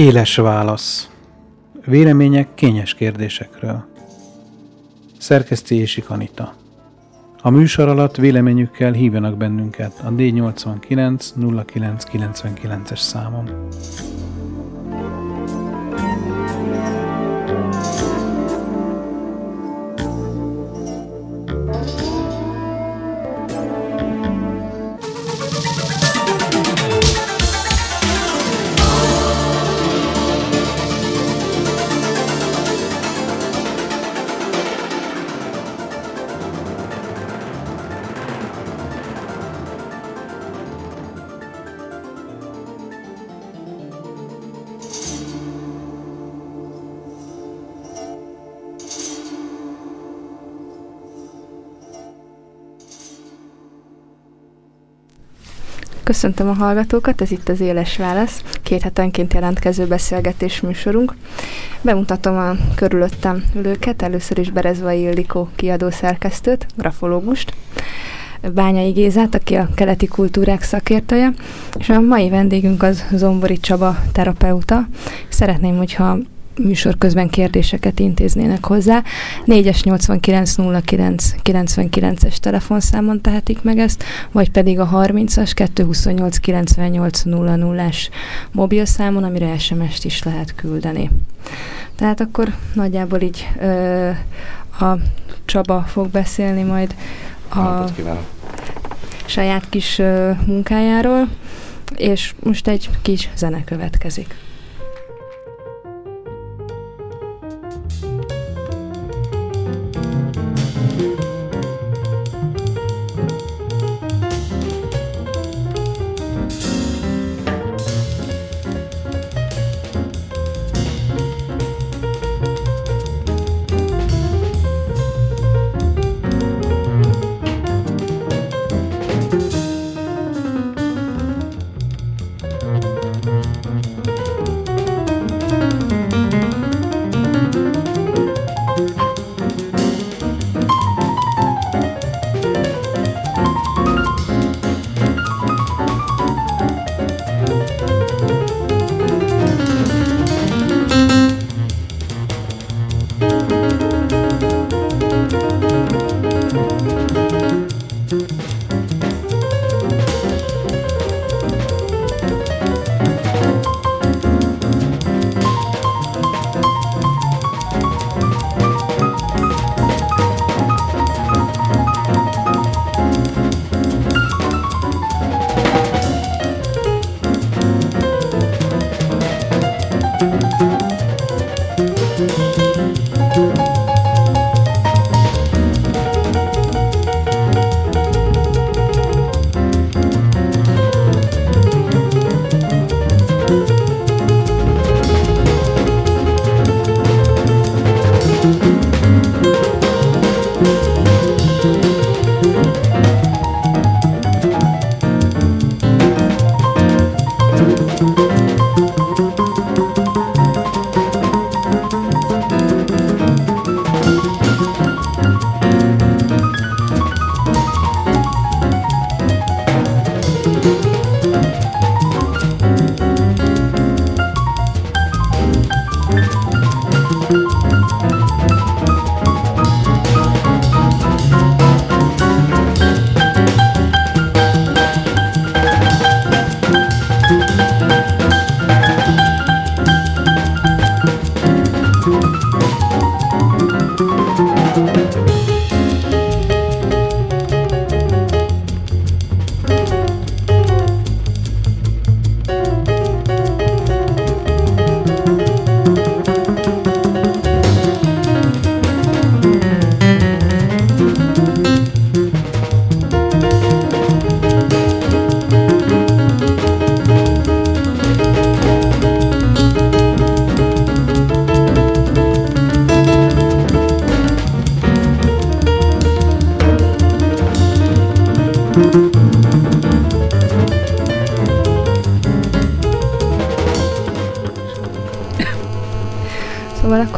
Éles válasz. Vélemények kényes kérdésekről. Szerkeszti és Kanita. A műsor alatt véleményükkel hívjanak bennünket a D89 0999-es számon. Köszöntöm a hallgatókat, ez itt az Éles Válasz, két hetenként jelentkező beszélgetés műsorunk. Bemutatom a körülöttem ülőket, először is Berezvai Ildikó kiadó szerkesztőt, grafológust, Bányai Gézát, aki a keleti kultúrák szakértője, és a mai vendégünk az Zombori Csaba terapeuta. Szeretném, hogyha műsor közben kérdéseket intéznének hozzá. 4-es 8909 99-es telefonszámon tehetik meg ezt, vagy pedig a 30-as 228 98 00-as mobilszámon, amire SMS-t is lehet küldeni. Tehát akkor nagyjából így ö, a Csaba fog beszélni majd a saját kis ö, munkájáról, és most egy kis zene következik.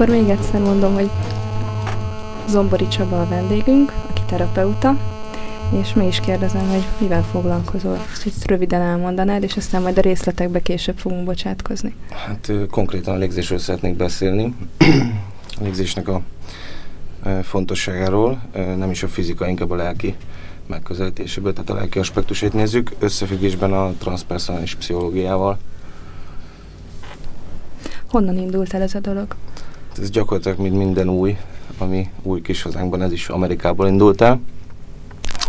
Akkor még egyszer mondom, hogy Zombori Csaba a vendégünk, aki terapeuta, És mi is kérdezem, hogy mivel foglalkozol? Ezt így röviden elmondanád, és aztán majd a részletekbe később fogunk bocsátkozni. Hát konkrétan a légzésről szeretnék beszélni. a légzésnek a fontosságáról, nem is a fizika, inkább a lelki megközelítéséből, tehát a lelki aspektusait nézzük, összefüggésben a transpersonális pszichológiával. Honnan indult el ez a dolog? Ez gyakorlatilag mint minden új, ami új kis hazánkban, ez is Amerikából indult el.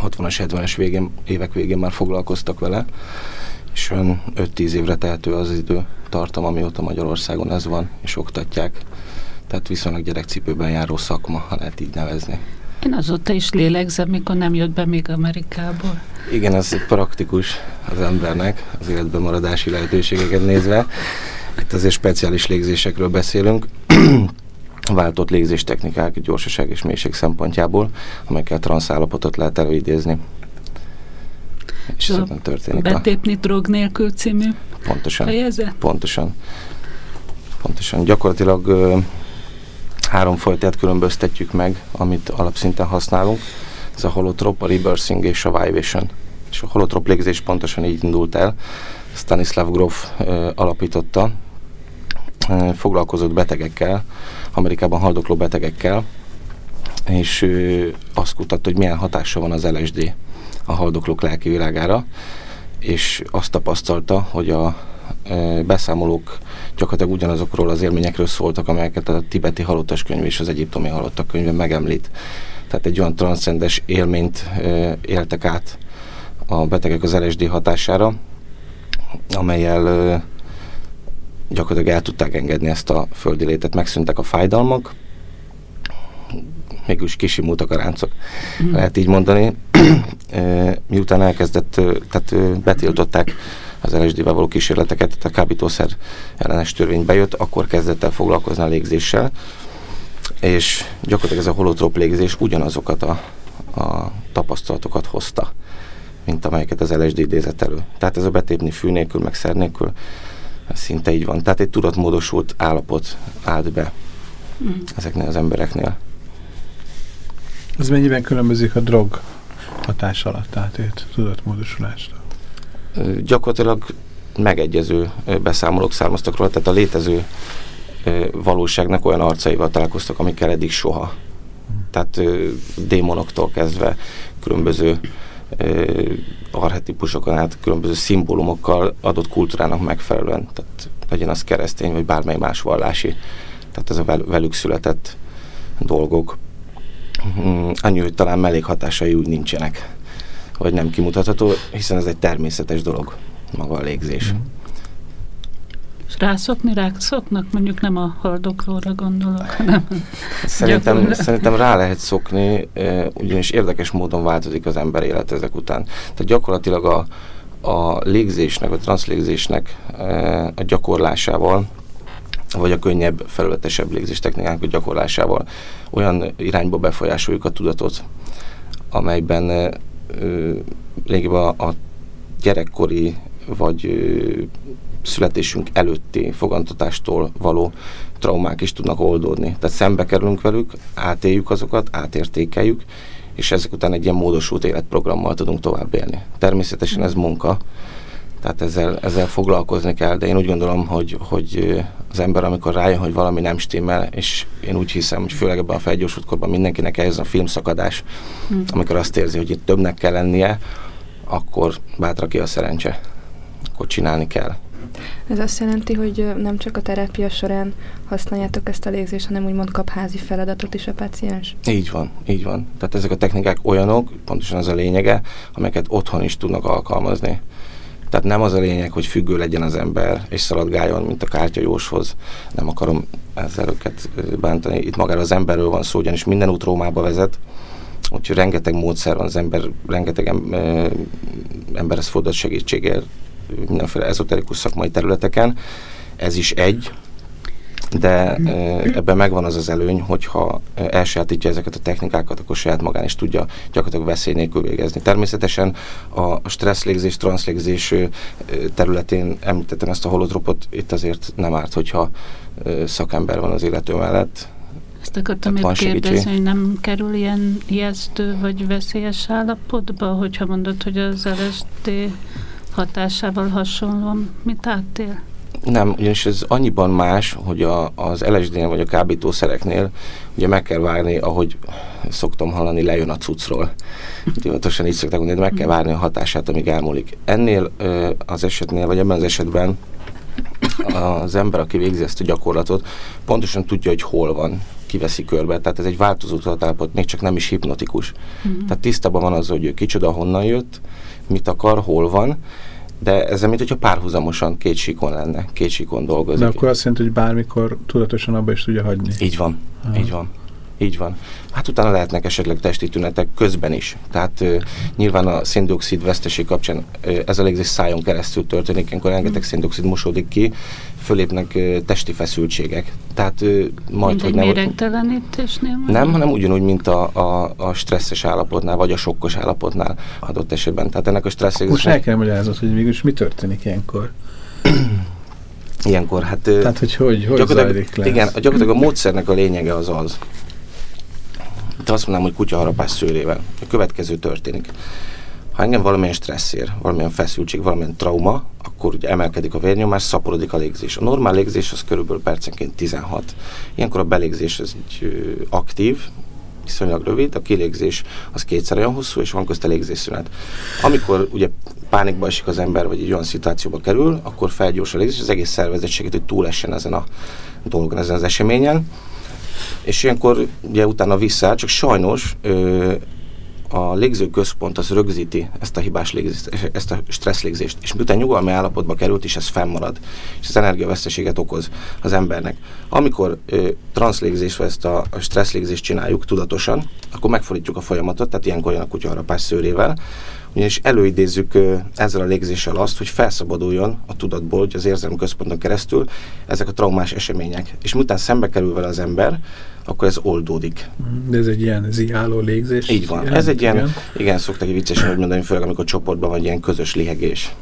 60-as, 70-es végén, évek végén már foglalkoztak vele, és olyan 5-10 évre tehető az idő tartam, amióta Magyarországon ez van, és oktatják. Tehát viszonylag gyerekcipőben járó szakma, ha lehet így nevezni. Én azóta is lélegzem, mikor nem jött be még Amerikából. Igen, ez praktikus az embernek, az életben maradási lehetőségeket nézve. Itt azért speciális légzésekről beszélünk. váltott légzéstechnikák gyorsaság és mélység szempontjából, amelyekkel transzállapotot lehet előidézni. És ez történik. Betépni a... drog nélkül című pontosan, fejezet? Pontosan. Pontosan. Gyakorlatilag ö, három fajtát különböztetjük meg, amit alapszinten használunk. Ez a holotrop, a reversing és a vibration. És a holotrop légzés pontosan így indult el. Stanislav Grof ö, alapította, foglalkozott betegekkel, Amerikában haldokló betegekkel, és ő azt kutatta, hogy milyen hatása van az LSD a haldoklók lelki világára, és azt tapasztalta, hogy a e, beszámolók gyakorlatilag ugyanazokról az élményekről szóltak, amelyeket a tibeti halottas könyv és az egyiptomi halottak könyve megemlít. Tehát egy olyan transzcendes élményt e, éltek át a betegek az LSD hatására, amelyel gyakorlatilag el tudták engedni ezt a földi létet, megszűntek a fájdalmak, mégis kisimultak a ráncok, mm. lehet így mondani. Miután elkezdett, tehát betiltották az LSD-vel való kísérleteket, tehát a kábítószer ellenes törvény bejött, akkor kezdett el foglalkozni a légzéssel, és gyakorlatilag ez a holotrop légzés ugyanazokat a, a tapasztalatokat hozta, mint amelyeket az LSD idézett elő. Tehát ez a betépni fű nélkül, meg szer nélkül, szinte így van. Tehát egy tudatmódosult állapot állt be mm. ezeknél az embereknél. Ez mennyiben különbözik a drog hatás alatt átért tudatmódosulástól? Gyakorlatilag megegyező beszámolók származtak róla, tehát a létező valóságnak olyan arcaival találkoztak, amikkel eddig soha. Tehát démonoktól kezdve különböző arhetipusokon át, különböző szimbólumokkal adott kultúrának megfelelően, tehát legyen az keresztény, vagy bármely más vallási. Tehát ez a velük született dolgok. Mm, annyi, hogy talán mellékhatásai úgy nincsenek, vagy nem kimutatható, hiszen ez egy természetes dolog, maga a légzés. Mm. És rászokni rászoknak? Mondjuk nem a haldoklóra gondolok, hanem szerintem, szerintem rá lehet szokni, ugyanis érdekes módon változik az ember élet ezek után. Tehát gyakorlatilag a, a légzésnek, a transzlégzésnek a gyakorlásával vagy a könnyebb, felületesebb légzéstechnikák gyakorlásával olyan irányba befolyásoljuk a tudatot, amelyben lényegében a, a gyerekkori vagy születésünk előtti fogantatástól való traumák is tudnak oldódni. Tehát szembe kerülünk velük, átéljük azokat, átértékeljük, és ezek után egy ilyen módosult életprogrammal tudunk tovább élni. Természetesen ez munka, tehát ezzel, ezzel foglalkozni kell, de én úgy gondolom, hogy, hogy az ember, amikor rájön, hogy valami nem stimmel, és én úgy hiszem, hogy főleg ebben a felgyorsult korban mindenkinek ez a filmszakadás, mm. amikor azt érzi, hogy itt többnek kell lennie, akkor bátra ki a szerencse. Akkor csinálni kell. Ez azt jelenti, hogy nem csak a terápia során használjátok ezt a légzést, hanem úgymond kap házi feladatot is a paciens? Így van, így van. Tehát ezek a technikák olyanok, pontosan az a lényege, amelyeket otthon is tudnak alkalmazni. Tehát nem az a lényeg, hogy függő legyen az ember, és szaladgáljon, mint a kártyajóshoz. Nem akarom ezzel őket bántani. Itt magára az emberről van szó, ugyanis minden út Rómába vezet, úgyhogy rengeteg módszer van az ember, rengeteg em, emberhez fordult segítségért mindenféle ezoterikus szakmai területeken. Ez is egy, de ebben megvan az az előny, hogyha elsajátítja ezeket a technikákat, akkor saját magán is tudja gyakorlatilag veszély nélkül végezni. Természetesen a stresszlégzés, transzlégzés területén említettem ezt a holotropot, itt azért nem árt, hogyha szakember van az illető mellett. Ez Ezt akartam itt kérdezni, hogy nem kerül ilyen ijesztő vagy veszélyes állapotba, hogyha mondod, hogy az LSD hatásával hasonlóan mit áttél? Nem, ugyanis ez annyiban más, hogy a, az LSD-nél vagy a kábítószereknél ugye meg kell várni, ahogy szoktam hallani, lejön a cuccról. Divatosan így szokták mondani, meg kell várni a hatását, amíg elmúlik. Ennél az esetnél, vagy ebben az esetben az ember, aki végzi ezt a gyakorlatot, pontosan tudja, hogy hol van, kiveszi körbe. Tehát ez egy változó tudatállapot, még csak nem is hipnotikus. Mhm. Tehát tisztában van az, hogy ő kicsoda, honnan jött, mit akar, hol van, de ez mint hogyha párhuzamosan két síkon lenne, két síkon dolgozik. De akkor azt jelenti, hogy bármikor tudatosan abba is tudja hagyni. Így van, Aha. így van. Így van. Hát utána lehetnek esetleg testi tünetek közben is. Tehát ö, nyilván a széndiokszid veszteség kapcsán ö, ez a légzés szájon keresztül történik, amikor rengeteg széndiokszid mosódik ki, fölépnek ö, testi feszültségek. Tehát ö, majd, Mint hogy nem... méregtelenítésnél? Nem, hanem ugyanúgy, mint a, a, a stresszes állapotnál, vagy a sokkos állapotnál adott esetben. Tehát ennek a stressz Most el kell magyaráznod, hogy mégis mi történik ilyenkor. ilyenkor, hát... Tehát, hogy hogy, hogy zajlik le Igen, gyakorlatilag a módszernek a lényege az az, de azt mondanám, hogy kutyaharapás szőrével. A következő történik. Ha engem valamilyen stressz ér, valamilyen feszültség, valamilyen trauma, akkor ugye emelkedik a vérnyomás, szaporodik a légzés. A normál légzés az körülbelül percenként 16. Ilyenkor a belégzés az így, ö, aktív, viszonylag rövid, a kilégzés az kétszer olyan hosszú, és van közte légzésszünet. Amikor ugye pánikba esik az ember, vagy egy olyan szituációba kerül, akkor felgyorsul a légzés, az egész szervezet segít, hogy túlessen ezen a dolgon, ezen az eseményen. És ilyenkor ugye utána visszaáll, csak sajnos ö, a légzőközpont az rögzíti ezt a hibás légzést, ezt a stressz légzést, és miután nyugalmi állapotba került, és ez fennmarad, és az energiaveszteséget okoz az embernek. Amikor ö, transzlégzést, vagy ezt a, a stressz légzést csináljuk tudatosan, akkor megfordítjuk a folyamatot, tehát ilyenkor jön a kutyaharapás szőrével, ugyanis előidézzük ezzel a légzéssel azt, hogy felszabaduljon a tudatból, hogy az érzelmi központon keresztül ezek a traumás események. És miután szembe kerül vele az ember, akkor ez oldódik. Mhm, De ez egy ilyen ziáló légzés. Így van. jelent, Ez egy ilyen, igen. igen, szoktak viccesen úgy mondani, főleg amikor csoportban vagy ilyen közös lihegés.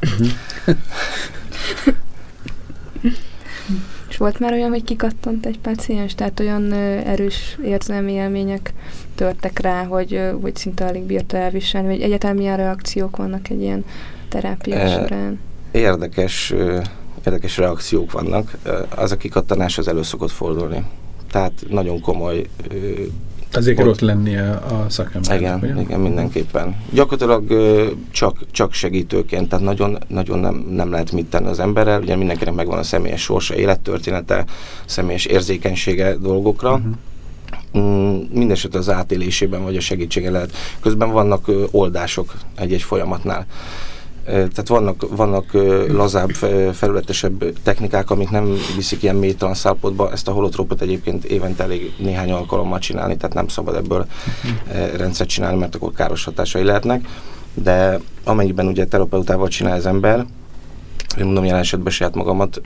Volt már olyan, hogy kikattant egy páciens, tehát olyan erős érzelmi élmények törtek rá, hogy, hogy szinte alig bírta elviselni, vagy egyáltalán milyen reakciók vannak egy ilyen terápia során. Érdekes, érdekes reakciók vannak. Az a kikattanás az elő szokott fordulni. Tehát nagyon komoly kell Ott- ott lennie a szakembernek. Igen, ugye? igen, mindenképpen. Gyakorlatilag ö, csak, csak segítőként, tehát nagyon, nagyon nem, nem lehet mit tenni az emberrel. Ugye mindenkinek megvan a személyes sorsa, élettörténete, személyes érzékenysége dolgokra. Mhm. Mm, Mindenesetre az átélésében vagy a segítsége lehet. Közben vannak oldások egy-egy folyamatnál. Tehát vannak, vannak lazább, fe- felületesebb technikák, amik nem viszik ilyen mély transzállapotba. Ezt a holotrópot egyébként évente elég néhány alkalommal csinálni, tehát nem szabad ebből rendszert csinálni, mert akkor káros hatásai lehetnek. De amennyiben ugye terapeutával csinál az ember, én mondom jelen esetben saját magamat,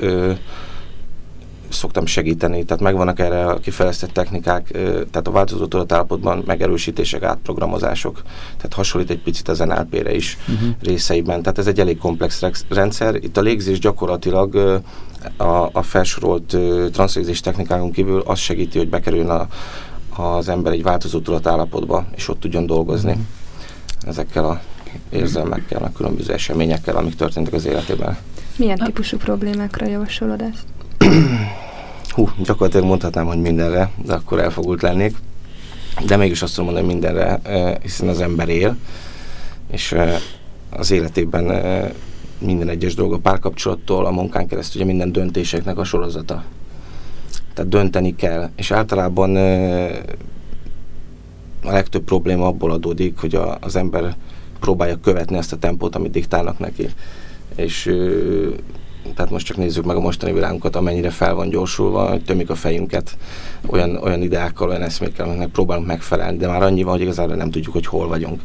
szoktam segíteni, tehát megvannak erre a kifejlesztett technikák, tehát a változó tudatállapotban megerősítések, átprogramozások, tehát hasonlít egy picit az NLP-re is Mhm. részeiben, tehát ez egy elég komplex rendszer. Itt a légzés gyakorlatilag a, a felsorolt transzlégzés technikákon kívül az segíti, hogy bekerüljön a, az ember egy változó tudatállapotba, és ott tudjon dolgozni Mhm. ezekkel a érzelmekkel, a különböző eseményekkel, amik történtek az életében. Milyen típusú problémákra javasolod ezt? Hú, gyakorlatilag mondhatnám, hogy mindenre, de akkor elfogult lennék. De mégis azt mondani, hogy mindenre, eh, hiszen az ember él, és eh, az életében eh, minden egyes dolog a párkapcsolattól, a munkán keresztül, ugye minden döntéseknek a sorozata. Tehát dönteni kell, és általában a legtöbb probléma abból adódik, hogy a, az ember próbálja követni ezt a tempót, amit diktálnak neki. És tehát most csak nézzük meg a mostani világunkat, amennyire fel van gyorsulva, hogy tömik a fejünket olyan, olyan ideákkal, olyan eszmékkel, amiknek próbálunk megfelelni, de már annyi van, hogy igazából nem tudjuk, hogy hol vagyunk.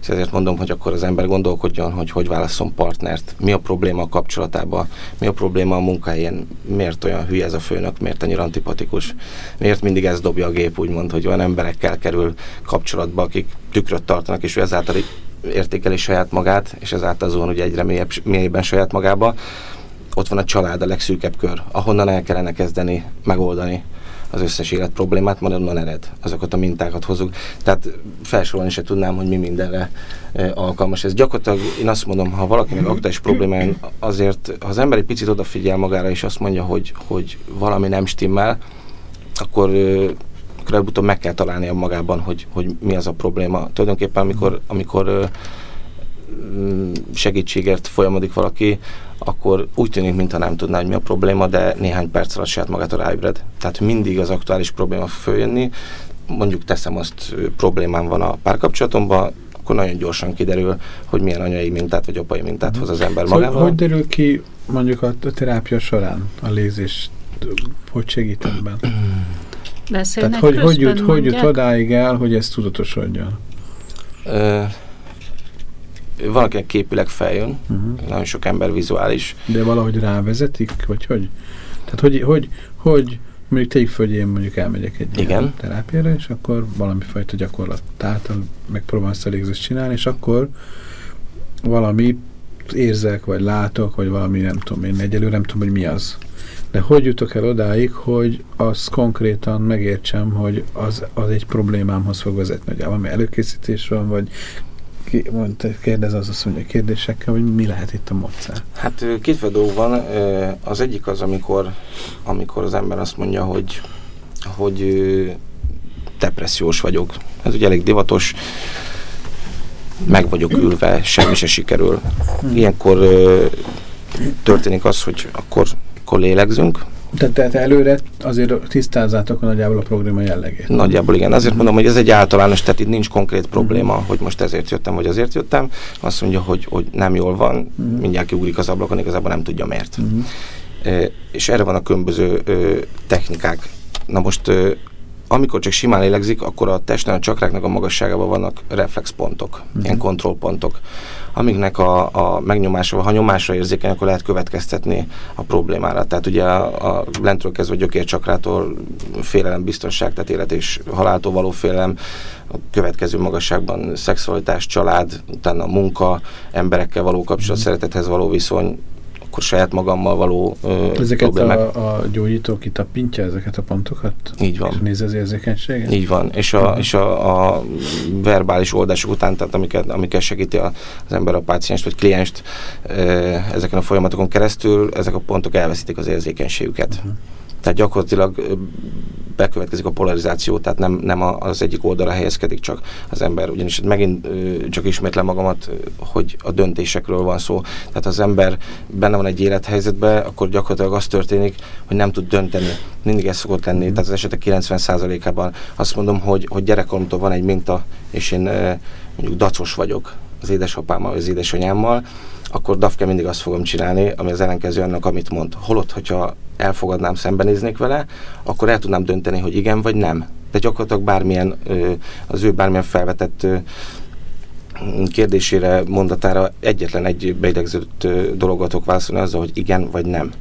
És ezért mondom, hogy akkor az ember gondolkodjon, hogy hogy válasszon partnert, mi a probléma a kapcsolatában, mi a probléma a munkahelyén, miért olyan hülye ez a főnök, miért annyira antipatikus, miért mindig ez dobja a gép, úgymond, hogy olyan emberekkel kerül kapcsolatba, akik tükröt tartanak, és ő ezáltal értékeli saját magát, és ezáltal azon ugye egyre mélyebb, mélyében saját magába. Ott van a család, a legszűkebb kör, ahonnan el kellene kezdeni megoldani az összes élet problémát, majd onnan ered. Azokat a mintákat hozunk. Tehát felsorolni se tudnám, hogy mi mindenre e, alkalmas ez. Gyakorlatilag én azt mondom, ha valakinek aktuális problémája, azért, ha az ember egy picit odafigyel magára, és azt mondja, hogy, hogy valami nem stimmel, akkor akkor előbb-utóbb meg kell találnia magában, hogy, hogy mi az a probléma. Tulajdonképpen amikor, amikor mm, segítségért folyamodik valaki, akkor úgy tűnik, mintha nem tudná, hogy mi a probléma, de néhány perc alatt saját magát ráébred. Tehát mindig az aktuális probléma följönni, mondjuk teszem azt, problémám van a párkapcsolatomban, akkor nagyon gyorsan kiderül, hogy milyen anyai mintát vagy apai mintát hoz az ember szóval magával. Hogy, derül ki mondjuk a, terápia során a lézés, hogy segít ebben? Beszélnek Tehát hogy, hogy, jut, közben, hogy jut mondják? odáig el, hogy ez tudatosodjon? Ö, van, akinek képileg feljön, Uh-huh. nagyon sok ember vizuális. De valahogy rávezetik, vagy hogy? Tehát hogy, hogy, hogy mondjuk tegyük föl, hogy én mondjuk elmegyek egy Igen. terápiára, és akkor valami fajta gyakorlat által megpróbálom ezt a légzést csinálni, és akkor valami érzek, vagy látok, vagy valami nem tudom, én egyelőre nem tudom, hogy mi az. De hogy jutok el odáig, hogy azt konkrétan megértsem, hogy az, az egy problémámhoz fog vezetni, hogy valami előkészítés van, vagy mondta, kérdez az azt mondja kérdésekkel, hogy mi lehet itt a módszer. Hát kétféle dolog van. Az egyik az, amikor, amikor az ember azt mondja, hogy, hogy depressziós vagyok. Ez ugye elég divatos. Meg vagyok ülve, semmi se sikerül. Ilyenkor ö, történik az, hogy akkor, akkor lélegzünk. Tehát, tehát előre azért tisztázzátok a nagyjából a probléma jellegét. Nagyjából igen. Azért mondom, hogy ez egy általános, tehát itt nincs konkrét probléma, hogy most ezért jöttem, vagy azért jöttem. Azt mondja, hogy, hogy nem jól van, Mhm. mindjárt kiugrik az ablakon, igazából nem tudja miért. Uh-huh. Ö, és erre van a különböző ö, technikák. Na most, ö, amikor csak simán lélegzik, akkor a testen a csakráknak a magasságában vannak reflexpontok, Mhm. ilyen kontrollpontok, amiknek a, a megnyomásával, ha nyomásra érzékeny, akkor lehet következtetni a problémára. Tehát ugye a, a lentről kezdve gyökércsakrától félelem, biztonság, tehát élet és haláltól való félelem, a következő magasságban szexualitás, család, utána a munka, emberekkel való kapcsolat, szeretethez való viszony, akkor saját magammal való ö, Ezeket problémák. a, a gyógyító kitapintja, ezeket a pontokat? Így van. És nézi az érzékenységet? Így van, és a, Mhm. és a, a verbális oldások után, tehát amiket, amiket segíti a, az ember a pácienst vagy klienst e, ezeken a folyamatokon keresztül, ezek a pontok elveszítik az érzékenységüket. Uh-huh. Tehát gyakorlatilag bekövetkezik a polarizáció, tehát nem, nem az egyik oldalra helyezkedik csak az ember. Ugyanis megint csak ismétlem magamat, hogy a döntésekről van szó. Tehát az ember benne van egy élethelyzetben, akkor gyakorlatilag az történik, hogy nem tud dönteni. Mindig ez szokott lenni. Tehát az esetek 90%-ában azt mondom, hogy, hogy gyerekkoromtól van egy minta, és én mondjuk dacos vagyok az édesapámmal, az édesanyámmal, akkor Dafke mindig azt fogom csinálni, ami az ellenkező annak, amit mond. Holott, hogyha elfogadnám, szembenéznék vele, akkor el tudnám dönteni, hogy igen vagy nem. De gyakorlatilag bármilyen, az ő bármilyen felvetett kérdésére, mondatára egyetlen egy beidegződött tudok válaszolni azzal, hogy igen vagy nem.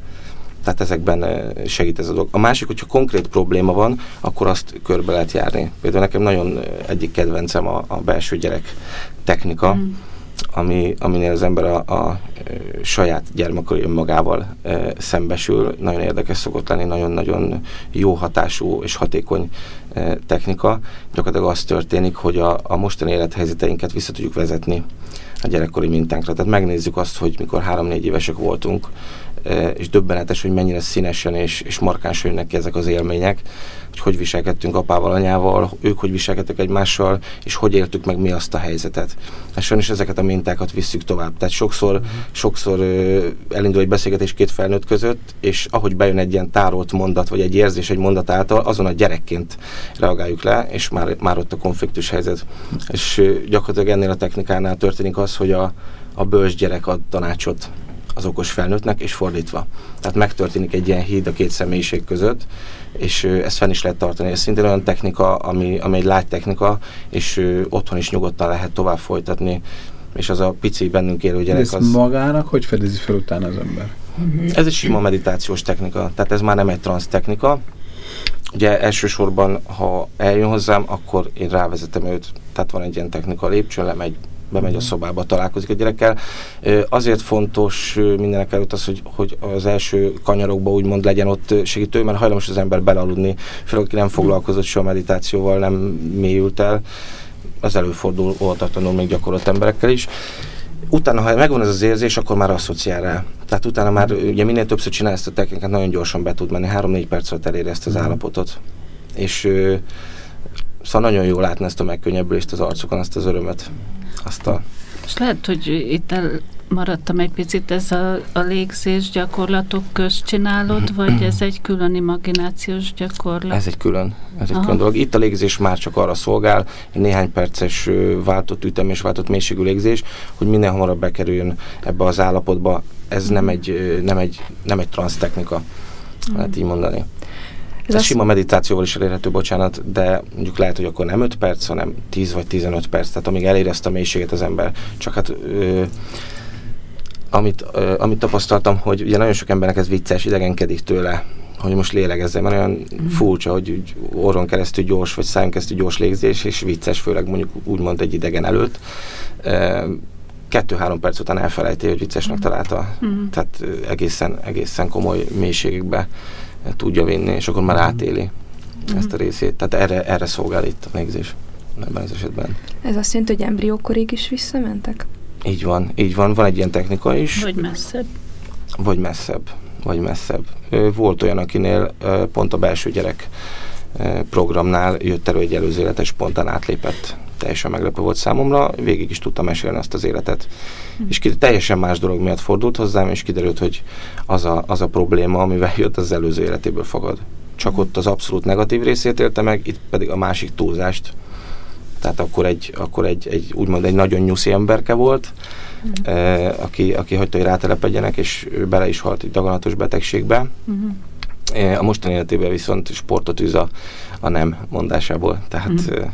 Tehát ezekben segít ez a dolog. A másik, hogyha konkrét probléma van, akkor azt körbe lehet járni. Például nekem nagyon egyik kedvencem a, a belső gyerek technika, Mm. ami, aminél az ember a, a saját gyermekkori önmagával ö, szembesül. Nagyon érdekes szokott lenni, nagyon-nagyon jó hatású és hatékony ö, technika. Gyakorlatilag az történik, hogy a, a mostani élethelyzeteinket vissza tudjuk vezetni a gyerekkori mintánkra. Tehát megnézzük azt, hogy mikor három-négy évesek voltunk, és döbbenetes, hogy mennyire színesen és, és markánsan jönnek ki ezek az élmények, hogy hogy viselkedtünk apával, anyával, ők hogy viselkedtek egymással, és hogy éltük meg mi azt a helyzetet. Hát sajnos ezeket a mintákat visszük tovább. Tehát sokszor, uh-huh. sokszor elindul egy beszélgetés két felnőtt között, és ahogy bejön egy ilyen tárolt mondat, vagy egy érzés egy mondat által, azon a gyerekként reagáljuk le, és már, már ott a konfliktus helyzet. És gyakorlatilag ennél a technikánál történik az, hogy a, a bölcs gyerek ad tanácsot az okos felnőttnek, és fordítva. Tehát megtörténik egy ilyen híd a két személyiség között, és ezt fenn is lehet tartani. Ez szintén olyan technika, ami, ami egy lágy technika, és otthon is nyugodtan lehet tovább folytatni, és az a pici bennünk élő gyerek az... magának hogy fedezi fel utána az ember? Ez egy sima meditációs technika, tehát ez már nem egy transz technika. Ugye elsősorban, ha eljön hozzám, akkor én rávezetem őt, tehát van egy ilyen technika, lépcsőn lemegy, bemegy a szobába, találkozik a gyerekkel. Azért fontos mindenek előtt az, hogy, hogy az első kanyarokban úgymond legyen ott segítő, mert hajlamos az ember belaludni, főleg aki nem foglalkozott soha meditációval, nem mélyült el. Az előfordul óvatatlanul még gyakorolt emberekkel is utána, ha megvan ez az érzés, akkor már asszociál rá. Tehát utána már ugye minél többször csinál ezt a technikát, nagyon gyorsan be tud menni, 3-4 perc alatt elér ezt az mhm. állapotot. És szóval nagyon jó látni ezt a megkönnyebbülést az arcukon, azt az örömet, azt a... És lehet, hogy itt el maradtam egy picit, ez a, a légzés gyakorlatok közt csinálod, vagy ez egy külön imaginációs gyakorlat? Ez egy külön, ez egy Aha. külön dolog. Itt a légzés már csak arra szolgál, egy néhány perces váltott ütem és váltott mélységű légzés, hogy minél hamarabb bekerüljön ebbe az állapotba. Ez nem egy, nem egy, nem egy transz technika, lehet így mondani. Ez, Ez sima meditációval is elérhető, bocsánat, de mondjuk lehet, hogy akkor nem 5 perc, hanem 10 vagy 15 perc, tehát amíg elér ezt a mélységet az ember. Csak hát ö, amit, ö, amit tapasztaltam, hogy ugye nagyon sok embernek ez vicces, idegenkedik tőle, hogy most lélegezze, mert olyan mm. furcsa, hogy úgy orron keresztül gyors, vagy szájon keresztül gyors légzés, és vicces, főleg mondjuk úgymond egy idegen előtt. Kettő-három perc után elfelejti, hogy viccesnek mm. találta. Mm. Tehát egészen, egészen komoly mélységekbe tudja vinni, és akkor már átéli mm. ezt a részét. Tehát erre, erre szolgál itt a légzés ebben az esetben. Ez azt jelenti, hogy embriókorig is visszamentek? Így van, így van. Van egy ilyen technika is. Vagy messzebb. Vagy messzebb, vagy messzebb. Volt olyan, akinél pont a belső gyerek programnál jött elő egy előző életes spontán átlépett. Teljesen meglepő volt számomra, végig is tudtam mesélni azt az életet. Mm. És ki, teljesen más dolog miatt fordult hozzám, és kiderült, hogy az a, az a probléma, amivel jött, az előző életéből fogad. Csak ott az abszolút negatív részét élte meg, itt pedig a másik túlzást tehát akkor egy, akkor egy, egy úgymond egy nagyon nyuszi emberke volt, uh-huh. eh, aki, aki hagyta, hogy rátelepedjenek, és ő bele is halt egy daganatos betegségbe. Eh, a mostani életében viszont sportot üz a, a nem mondásából, tehát, uh-huh.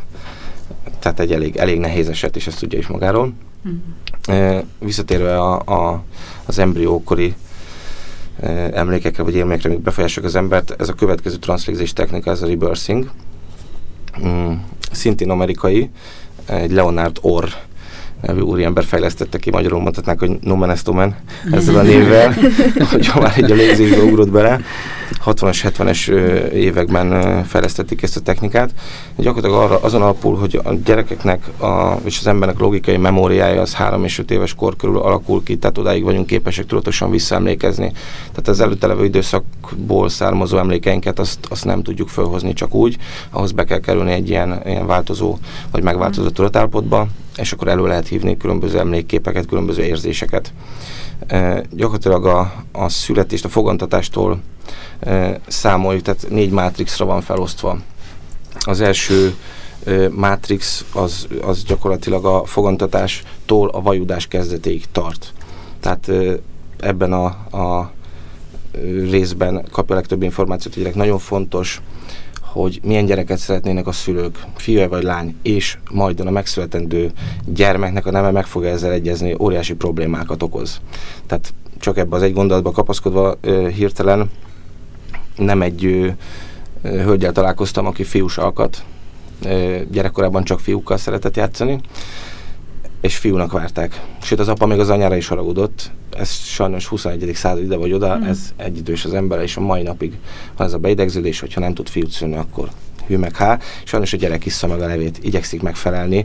Eh, tehát egy elég, elég nehéz eset, és ezt tudja is magáról. Eh, visszatérve a, a, az embriókori emlékekre vagy élményekre, amik befolyásolják az embert, ez a következő transzlégzés technika, ez a rebirthing. Mm, szintén amerikai, egy Leonard Orr nevű úriember fejlesztette ki, magyarul mondhatnánk, hogy Nomen est omen ezzel a névvel, hogy már egy a légzésbe ugrott bele. 60-as, 70-es években fejlesztették ezt a technikát. Gyakorlatilag arra, azon alapul, hogy a gyerekeknek a, és az embernek logikai memóriája az 3 és 5 éves kor körül alakul ki, tehát odáig vagyunk képesek tudatosan visszaemlékezni. Tehát az előtte levő időszakból származó emlékeinket azt, azt nem tudjuk felhozni csak úgy, ahhoz be kell kerülni egy ilyen, ilyen változó vagy megváltozó tudatállapotba, és akkor elő lehet hívni különböző emlékképeket, különböző érzéseket. E, gyakorlatilag a, a születést, a fogantatástól e, számoljuk, tehát négy mátrixra van felosztva. Az első e, mátrix az, az gyakorlatilag a fogantatástól a vajudás kezdetéig tart. Tehát e, ebben a, a részben kapja a legtöbb információt, hogy nagyon fontos hogy milyen gyereket szeretnének a szülők, fiú vagy lány, és majd a megszületendő gyermeknek a neve meg fog ezzel egyezni, óriási problémákat okoz. Tehát csak ebbe az egy gondolatba kapaszkodva ö, hirtelen nem egy ö, hölgyel találkoztam, aki fiús alkat, gyerekkorában csak fiúkkal szeretett játszani, és fiúnak várták. Sőt, az apa még az anyára is haragudott. Ez sajnos 21. század ide vagy oda, mm. ez egyidős az ember, és a mai napig van ez a beidegződés, hogyha nem tud fiút szülni, akkor hű meg há. Sajnos a gyerek issza meg a levét, igyekszik megfelelni,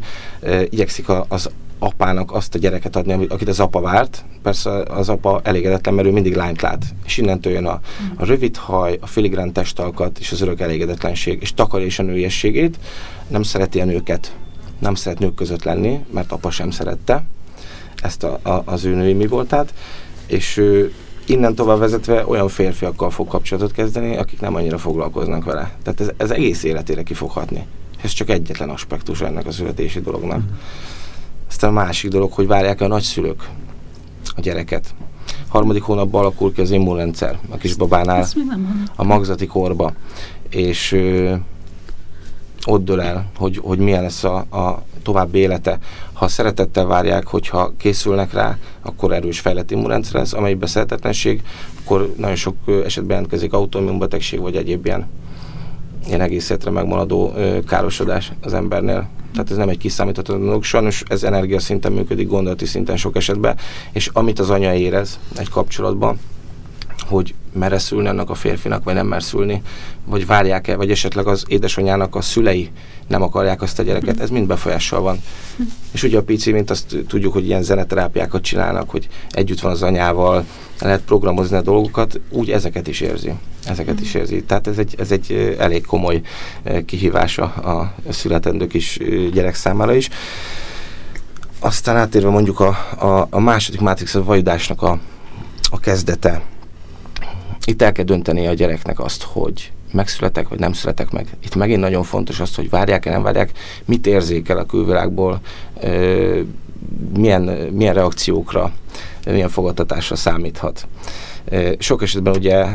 igyekszik a, az apának azt a gyereket adni, akit az apa várt. Persze az apa elégedetlen, mert ő mindig lányt lát. És innentől jön a, a rövid haj, a filigrán testalkat és az örök elégedetlenség, és takarés a nőiességét. Nem szereti a nőket, nem szeret nők között lenni, mert apa sem szerette ezt a, a, az ő női mi voltát, és ő innen tovább vezetve olyan férfiakkal fog kapcsolatot kezdeni, akik nem annyira foglalkoznak vele. Tehát ez, ez egész életére ki fog hatni. Ez csak egyetlen aspektus ennek a születési dolognak. Mm. Aztán a másik dolog, hogy várják a nagyszülők a gyereket. Harmadik hónapban alakul ki az immunrendszer a kisbabánál, a magzati korba. És ott dől el, hogy, hogy milyen lesz a, a további élete. Ha szeretettel várják, hogyha készülnek rá, akkor erős fejlett immunrendszer lesz, amelyben szeretetlenség, akkor nagyon sok esetben jelentkezik autoimmunbetegség, vagy egyéb ilyen, ilyen egész életre megmaradó károsodás az embernél. Tehát ez nem egy kiszámítható dolog. Sajnos ez energia szinten működik, gondolati szinten sok esetben, és amit az anya érez egy kapcsolatban, hogy mere szülni annak a férfinak, vagy nem mer szülni, vagy várják-e, vagy esetleg az édesanyjának a szülei nem akarják azt a gyereket, ez mind befolyással van. És ugye a pici, mint azt tudjuk, hogy ilyen zeneterápiákat csinálnak, hogy együtt van az anyával, lehet programozni a dolgokat, úgy ezeket is érzi. Ezeket is érzi. Tehát ez egy, ez egy elég komoly kihívás a születendő kis gyerek számára is. Aztán átérve mondjuk a, a, a második mátrix, a vajudásnak a, a kezdete, itt el kell dönteni a gyereknek azt, hogy megszületek, vagy nem születek meg. Itt megint nagyon fontos az, hogy várják-e, nem várják, mit érzékel a külvilágból, milyen, milyen reakciókra, milyen fogadtatásra számíthat. Sok esetben ugye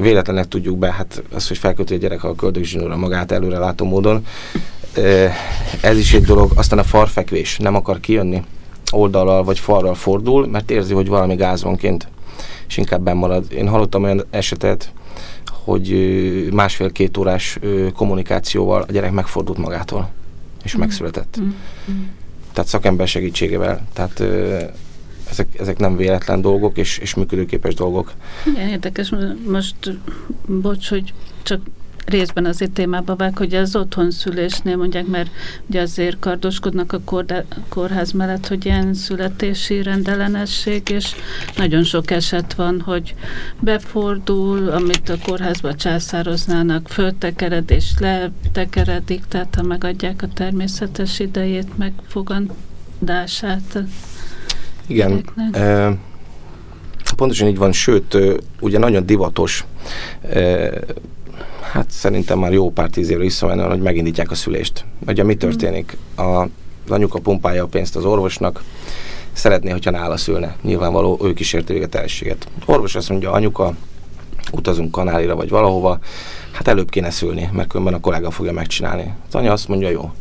véletlenek tudjuk be, hát az, hogy felköti a gyerek a köldögzsinóra magát előre látó módon, ez is egy dolog, aztán a farfekvés. Nem akar kijönni, oldalal vagy falral fordul, mert érzi, hogy valami gáz van kint és inkább bemarad. Én hallottam olyan esetet, hogy másfél-két órás kommunikációval a gyerek megfordult magától, és mm. megszületett. Mm. mm. Tehát szakember segítségével. Tehát ezek, ezek nem véletlen dolgok, és, és működőképes dolgok. Igen, érdekes. Most, bocs, hogy csak részben azért témába vág, hogy az otthon szülésnél mondják, mert ugye azért kardoskodnak a kórház mellett, hogy ilyen születési rendellenesség, és nagyon sok eset van, hogy befordul, amit a kórházba császároznának, föltekered és letekeredik, tehát ha megadják a természetes idejét, megfogandását. Igen. E, pontosan így van, sőt, ugye nagyon divatos e, Hát szerintem már jó pár tíz évre visszamenően, hogy megindítják a szülést. Ugye mi történik? A, az anyuka pumpálja a pénzt az orvosnak, szeretné, hogyha nála szülne. Nyilvánvaló, ő kísérti végig a teljességet. Orvos azt mondja, anyuka, utazunk Kanálira vagy valahova, hát előbb kéne szülni, mert különben a kollega fogja megcsinálni. Az anya azt mondja, jó,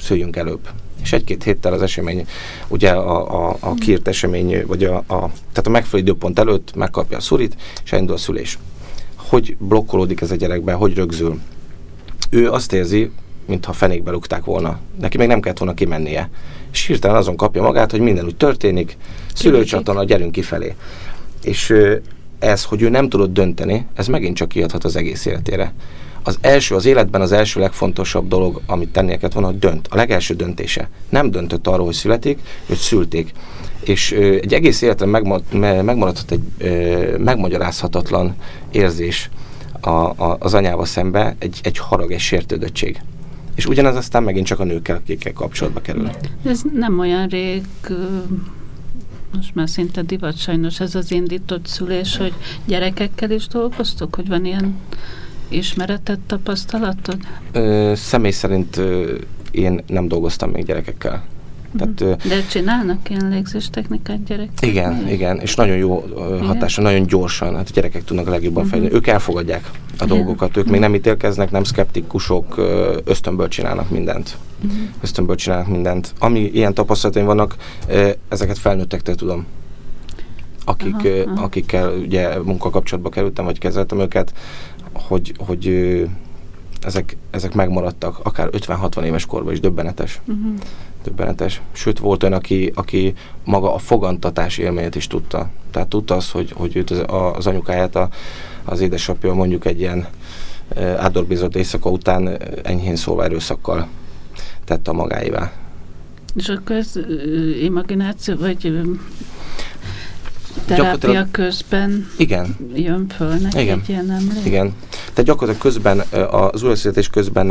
szüljünk előbb. És egy-két héttel az esemény, ugye a, a, a kiírt esemény, vagy a, a, tehát a megfelelő időpont előtt megkapja a szurit, és elindul a szülés hogy blokkolódik ez a gyerekben, hogy rögzül. Ő azt érzi, mintha fenékbe lukták volna. Neki még nem kellett volna kimennie. És hirtelen azon kapja magát, hogy minden úgy történik, szülőcsatona, gyerünk kifelé. És ez, hogy ő nem tudott dönteni, ez megint csak kiadhat az egész életére. Az első, az életben az első legfontosabb dolog, amit tennie kellett volna, hogy dönt. A legelső döntése. Nem döntött arról, hogy születik, hogy szülték és egy egész életre megmaradhat egy megmagyarázhatatlan érzés a, a, az anyával szembe, egy, egy harag, egy sértődöttség. És ugyanaz aztán megint csak a nőkkel, akikkel kapcsolatba kerül. Ez nem olyan rég, most már szinte divat sajnos ez az indított szülés, hogy gyerekekkel is dolgoztok, hogy van ilyen ismeretet, tapasztalatod? Ö, személy szerint ö, én nem dolgoztam még gyerekekkel. Tehát, De csinálnak ilyen légzéstechnikát gyerekek? Igen, igen, igen, és nagyon jó hatása, nagyon gyorsan, hát a gyerekek tudnak a legjobban uh-huh. fejlődni. Ők elfogadják a dolgokat, ők uh-huh. még nem ítélkeznek, nem szkeptikusok, ösztönből csinálnak mindent. Uh-huh. Ösztönből csinálnak mindent. Ami ilyen tapasztalataim vannak, ezeket felnőttektől tudom. Akik, aha, aha. akikkel ugye munkakapcsolatba kerültem, vagy kezeltem őket, hogy, hogy ezek, ezek megmaradtak, akár 50-60 éves korban is döbbenetes. Uh-huh döbbenetes. Sőt, volt olyan, aki, aki maga a fogantatás élményét is tudta. Tehát tudta azt, hogy, hogy őt az, az anyukáját a, az édesapja mondjuk egy ilyen átdorbizott éjszaka után enyhén szóval erőszakkal tette a magáévá. És akkor ez imagináció, vagy terápia közben igen. jön föl neki igen. egy ilyen emlék? Igen. Tehát gyakorlatilag közben, az újraszületés közben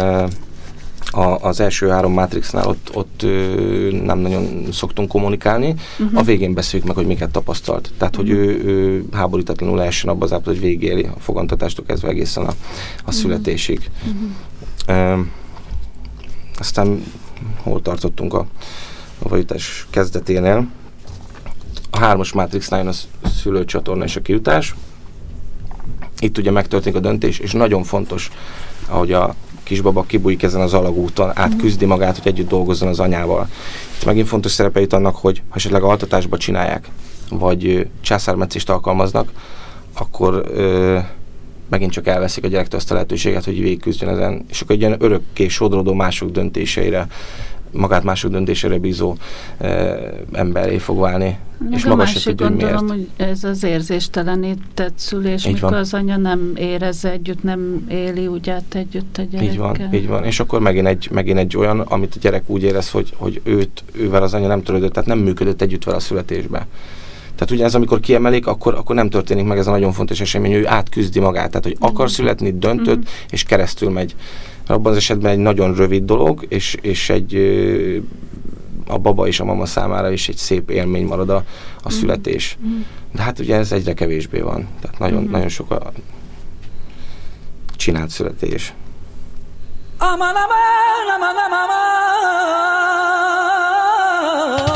a, az első három Matrixnál ott, ott ö, nem nagyon szoktunk kommunikálni, uh-huh. a végén beszéljük meg, hogy miket tapasztalt. Tehát, uh-huh. hogy ő, ő háborítatlanul lehessen abba az állapot, hogy végéli a fogantatástól kezdve egészen a, a uh-huh. születésig. Uh-huh. Uh, aztán hol tartottunk a, a vajutás kezdeténél? A hármas Matrixnál jön a szülőcsatorna és a kiutás. Itt ugye megtörténik a döntés, és nagyon fontos, ahogy a kisbaba kibújik ezen az alagúton, átküzdi magát, hogy együtt dolgozzon az anyával. Itt megint fontos szerepe jut annak, hogy ha esetleg altatásba csinálják, vagy császármetszést alkalmaznak, akkor ö, megint csak elveszik a gyerektől azt a lehetőséget, hogy végigküzdjön ezen, és akkor egy ilyen örökké sodródó mások döntéseire magát mások döntésére bízó e, emberé fog válni. Meg és a maga másik tudja, hogy gondolom, miért. hogy ez az érzéstelenített szülés, Így mikor van. az anya nem érez együtt, nem éli úgy át együtt a gyerekkel. Így van, így van. És akkor megint egy, megint egy olyan, amit a gyerek úgy érez, hogy, hogy őt, ővel az anya nem törődött, tehát nem működött együtt vele a születésbe. Tehát ugye ez, amikor kiemelik, akkor, akkor nem történik meg ez a nagyon fontos esemény, ő átküzdi magát. Tehát, hogy akar születni, döntött, Mhm. és keresztül megy. Abban az esetben egy nagyon rövid dolog, és, és egy a baba és a mama számára is egy szép élmény marad a, a születés. Mhm. De hát ugye ez egyre kevésbé van. Tehát nagyon, Mhm. nagyon sok a csinált születés. Aman, aman, aman, aman, aman.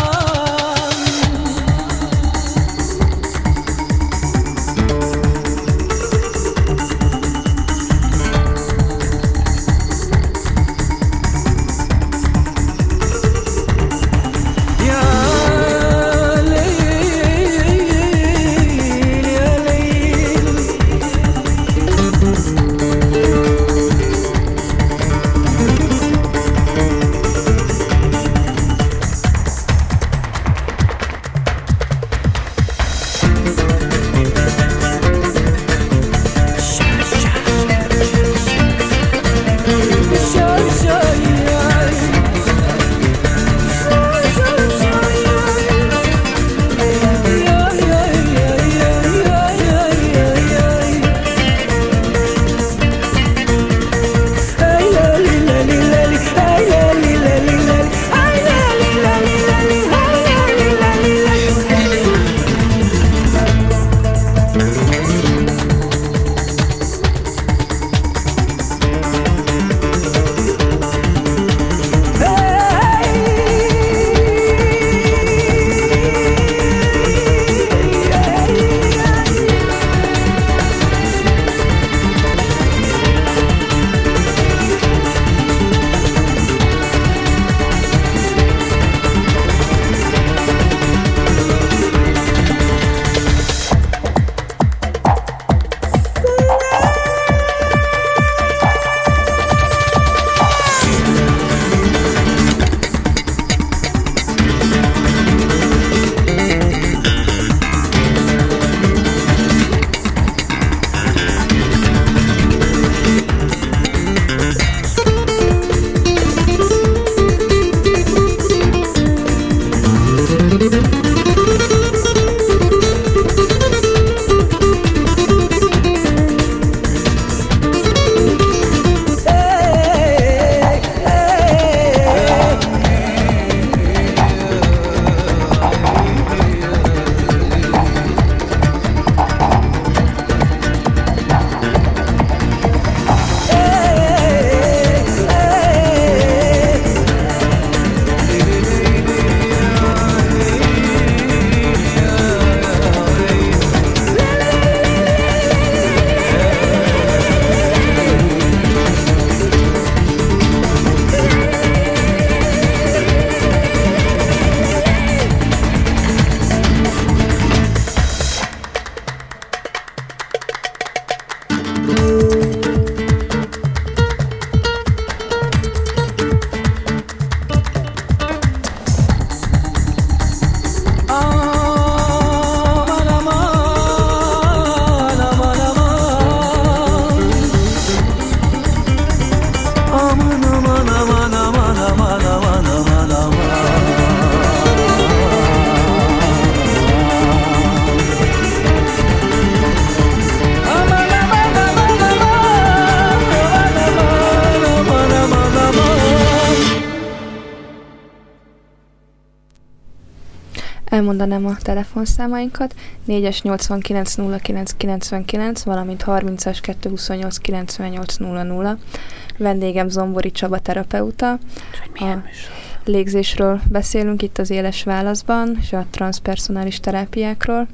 Elmondanám a telefonszámainkat. 4-es 89 09 99, valamint 30-as 228 98 00. Vendégem Zombori Csaba terapeuta. A légzésről beszélünk itt az éles válaszban, és a transpersonális terápiákról.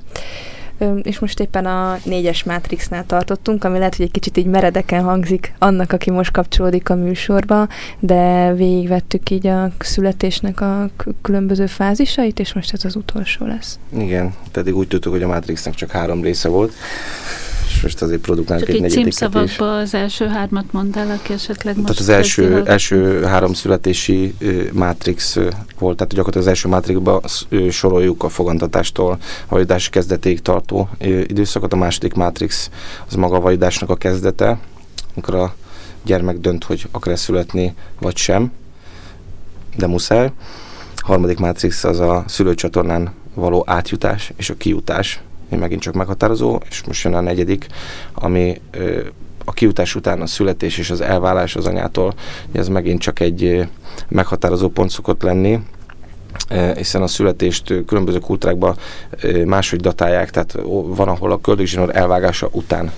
És most éppen a négyes Matrixnál tartottunk, ami lehet, hogy egy kicsit így meredeken hangzik annak, aki most kapcsolódik a műsorba, de végigvettük így a születésnek a különböző fázisait, és most ez az utolsó lesz. Igen, eddig úgy tudtuk, hogy a Matrixnak csak három része volt, most azért produkálunk Csak egy negyediket is. címszavakba az első hármat mondd el, aki esetleg most Tehát az első, hallgatni. első három születési ö, Matrix volt, tehát gyakorlatilag az első Matrixba soroljuk a fogantatástól a validás kezdetéig tartó időszakot, a második Matrix az maga a validásnak a kezdete, amikor a gyermek dönt, hogy akar-e születni, vagy sem, de muszáj. A harmadik Matrix az a szülőcsatornán való átjutás és a kijutás, ami megint csak meghatározó, és most jön a negyedik, ami a kijutás után a születés és az elválás az anyától, ez megint csak egy meghatározó pont szokott lenni, hiszen a születést különböző kultúrákban máshogy datálják, tehát van, ahol a köldögzsinór elvágása után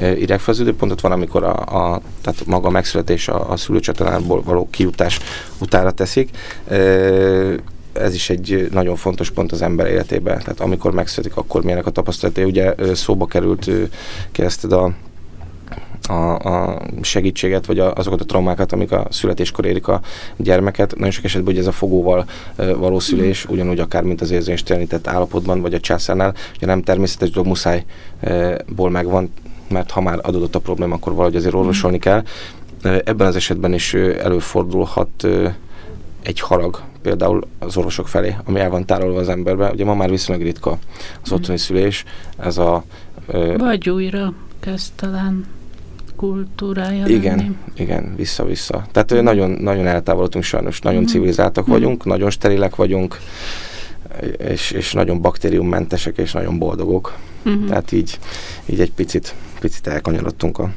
írják fel az időpontot, van, amikor a, a, tehát maga a megszületés a, a szülőcsatornából való kijutás utára teszik. Ez is egy nagyon fontos pont az ember életében. Tehát amikor megszületik, akkor milyenek a tapasztalatai. Ugye szóba került, kezdted a a, a segítséget, vagy a, azokat a traumákat, amik a születéskor érik a gyermeket. Nagyon sok esetben ugye ez a fogóval ö, való szülés, ugyanúgy akár, mint az érzéstelenített állapotban, vagy a császárnál, ugye nem természetes dolog, muszájból megvan, mert ha már adódott a probléma, akkor valahogy azért orvosolni kell. Ö, Ebben az esetben is előfordulhat ö, egy harag például az orvosok felé, ami el van tárolva az emberbe. Ugye ma már viszonylag ritka az otthoni szülés, ez a... Ö, Vagy újra kezd talán kultúrája igen, lenni. igen, vissza-vissza. Tehát ö, nagyon, nagyon eltávolodtunk sajnos, nagyon Mhm. civilizáltak Mhm. vagyunk, nagyon sterilek vagyunk, és, és nagyon baktériummentesek, és nagyon boldogok. Uh-huh. Tehát így, így egy picit, picit elkanyarodtunk a,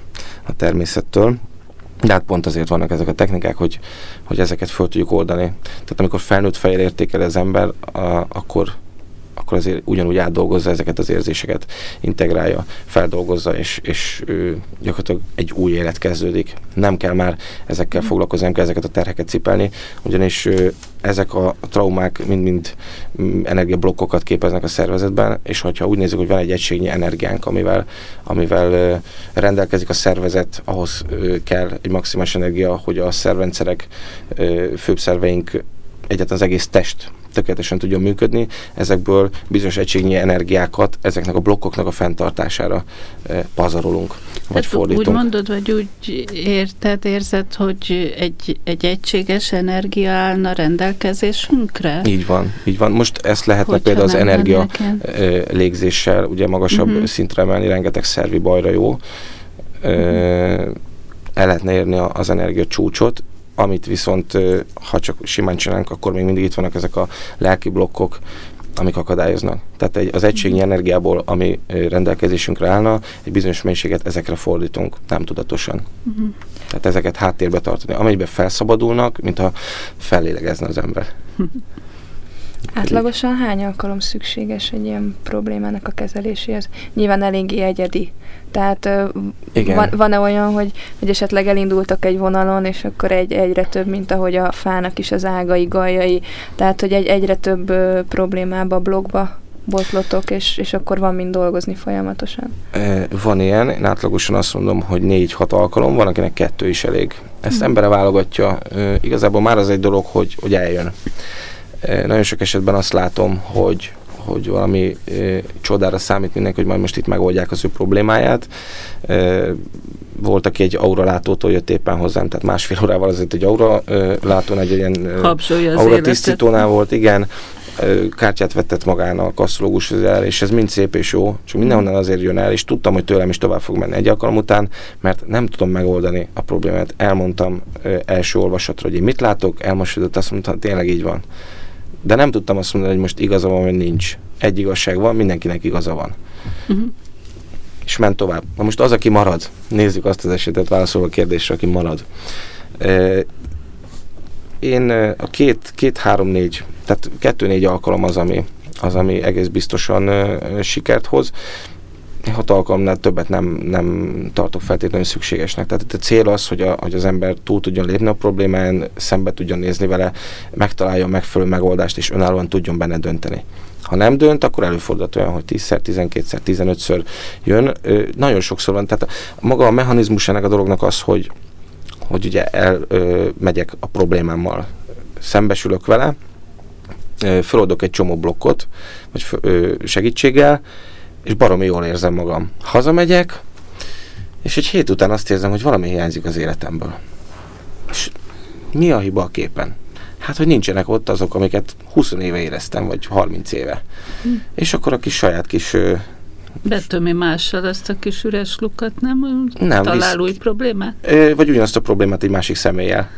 a természettől. De hát pont azért vannak ezek a technikák, hogy, hogy ezeket föl tudjuk oldani. Tehát amikor felnőtt fejjel értékel az ember, a, akkor, akkor azért ugyanúgy átdolgozza ezeket az érzéseket, integrálja, feldolgozza, és, és ő, gyakorlatilag egy új élet kezdődik. Nem kell már ezekkel foglalkozni, nem kell ezeket a terheket cipelni, ugyanis ő, ezek a traumák mind-mind mm, energiablokkokat képeznek a szervezetben, és hogyha úgy nézzük, hogy van egy egységnyi energiánk, amivel, amivel rendelkezik a szervezet, ahhoz kell egy maximális energia, hogy a szervrendszerek, főbb szerveink, egyáltalán az egész test tökéletesen tudjon működni, ezekből bizonyos egységnyi energiákat ezeknek a blokkoknak a fenntartására ö, pazarolunk, vagy úgy fordítunk. mondod, vagy úgy érted, érzed, hogy egy, egy egységes energia állna rendelkezésünkre? Így van, így van. Most ezt lehetne Hogyha például az energia lennének ilyen. ö, légzéssel ugye magasabb uh-huh. szintre emelni, rengeteg szervi bajra jó. Ö, el lehetne érni az energia csúcsot, amit viszont, ha csak simán csinálunk, akkor még mindig itt vannak ezek a lelki blokkok, amik akadályoznak. Tehát egy, az egységnyi energiából, ami rendelkezésünkre állna, egy bizonyos mennyiséget ezekre fordítunk, nem tudatosan. Uh-huh. Tehát ezeket háttérbe tartani. Amelyben felszabadulnak, mintha fellélegezne az ember. Átlagosan hány alkalom szükséges egy ilyen problémának a kezeléséhez? Nyilván eléggé egyedi. Tehát Igen. van, van-e olyan, hogy, hogy esetleg elindultak egy vonalon, és akkor egy, egyre több, mint ahogy a fának is az ágai, galjai, tehát hogy egy, egyre több ö, problémába, blogba botlotok, és, és akkor van mind dolgozni folyamatosan. E, Van ilyen, én átlagosan azt mondom, hogy négy-hat alkalom, van, akinek kettő is elég. Ezt embere válogatja. Igazából már az egy dolog, hogy, hogy eljön. E, Nagyon sok esetben azt látom, hogy hogy valami e, csodára számít mindenki, hogy majd most itt megoldják az ő problémáját. E, volt, aki egy aura látótól jött éppen hozzám, tehát másfél órával azért egy aura e, látón, egy ilyen e, Habzsolja az Aura életet. tisztítónál volt, igen. Kártyát vetett magának, asszológus el, és ez mind szép és jó, csak mindenhonnan azért jön el, és tudtam, hogy tőlem is tovább fog menni egy alkalom után, mert nem tudom megoldani a problémát. Elmondtam első olvasatra, hogy én mit látok, elmosodott, azt mondta, tényleg így van. De nem tudtam azt mondani, hogy most igaza van, vagy nincs. Egy igazság van, mindenkinek igaza van. Uh-huh. És ment tovább. Na most az, aki marad, nézzük azt az esetet, válaszolva a kérdésre, aki marad. Én a két, két, három, négy, tehát kettő-négy alkalom az, ami, az, ami egész biztosan sikert hoz. Hat alkalomnál többet nem, nem tartok feltétlenül szükségesnek. Tehát a cél az, hogy, a, hogy az ember túl tudjon lépni a problémán, szembe tudjon nézni vele, megtalálja a megfelelő megoldást, és önállóan tudjon benne dönteni. Ha nem dönt, akkor előfordulhat olyan, hogy 10-szer, 12-szer, 15-ször jön. Ö, nagyon sokszor van, tehát maga a mechanizmus ennek a dolognak az, hogy, hogy ugye elmegyek a problémámmal, szembesülök vele, ö, feloldok egy csomó blokkot, vagy ö, segítséggel, és baromi jól érzem magam. Hazamegyek, és egy hét után azt érzem, hogy valami hiányzik az életemből. És mi a hiba a képen? Hát, hogy nincsenek ott azok, amiket 20 éve éreztem, vagy 30 éve. Hm. És akkor a kis saját kis Betömi mással ezt a kis üres lukat, nem? Nem, Talál visz- új problémát? vagy ugyanazt a problémát egy másik személlyel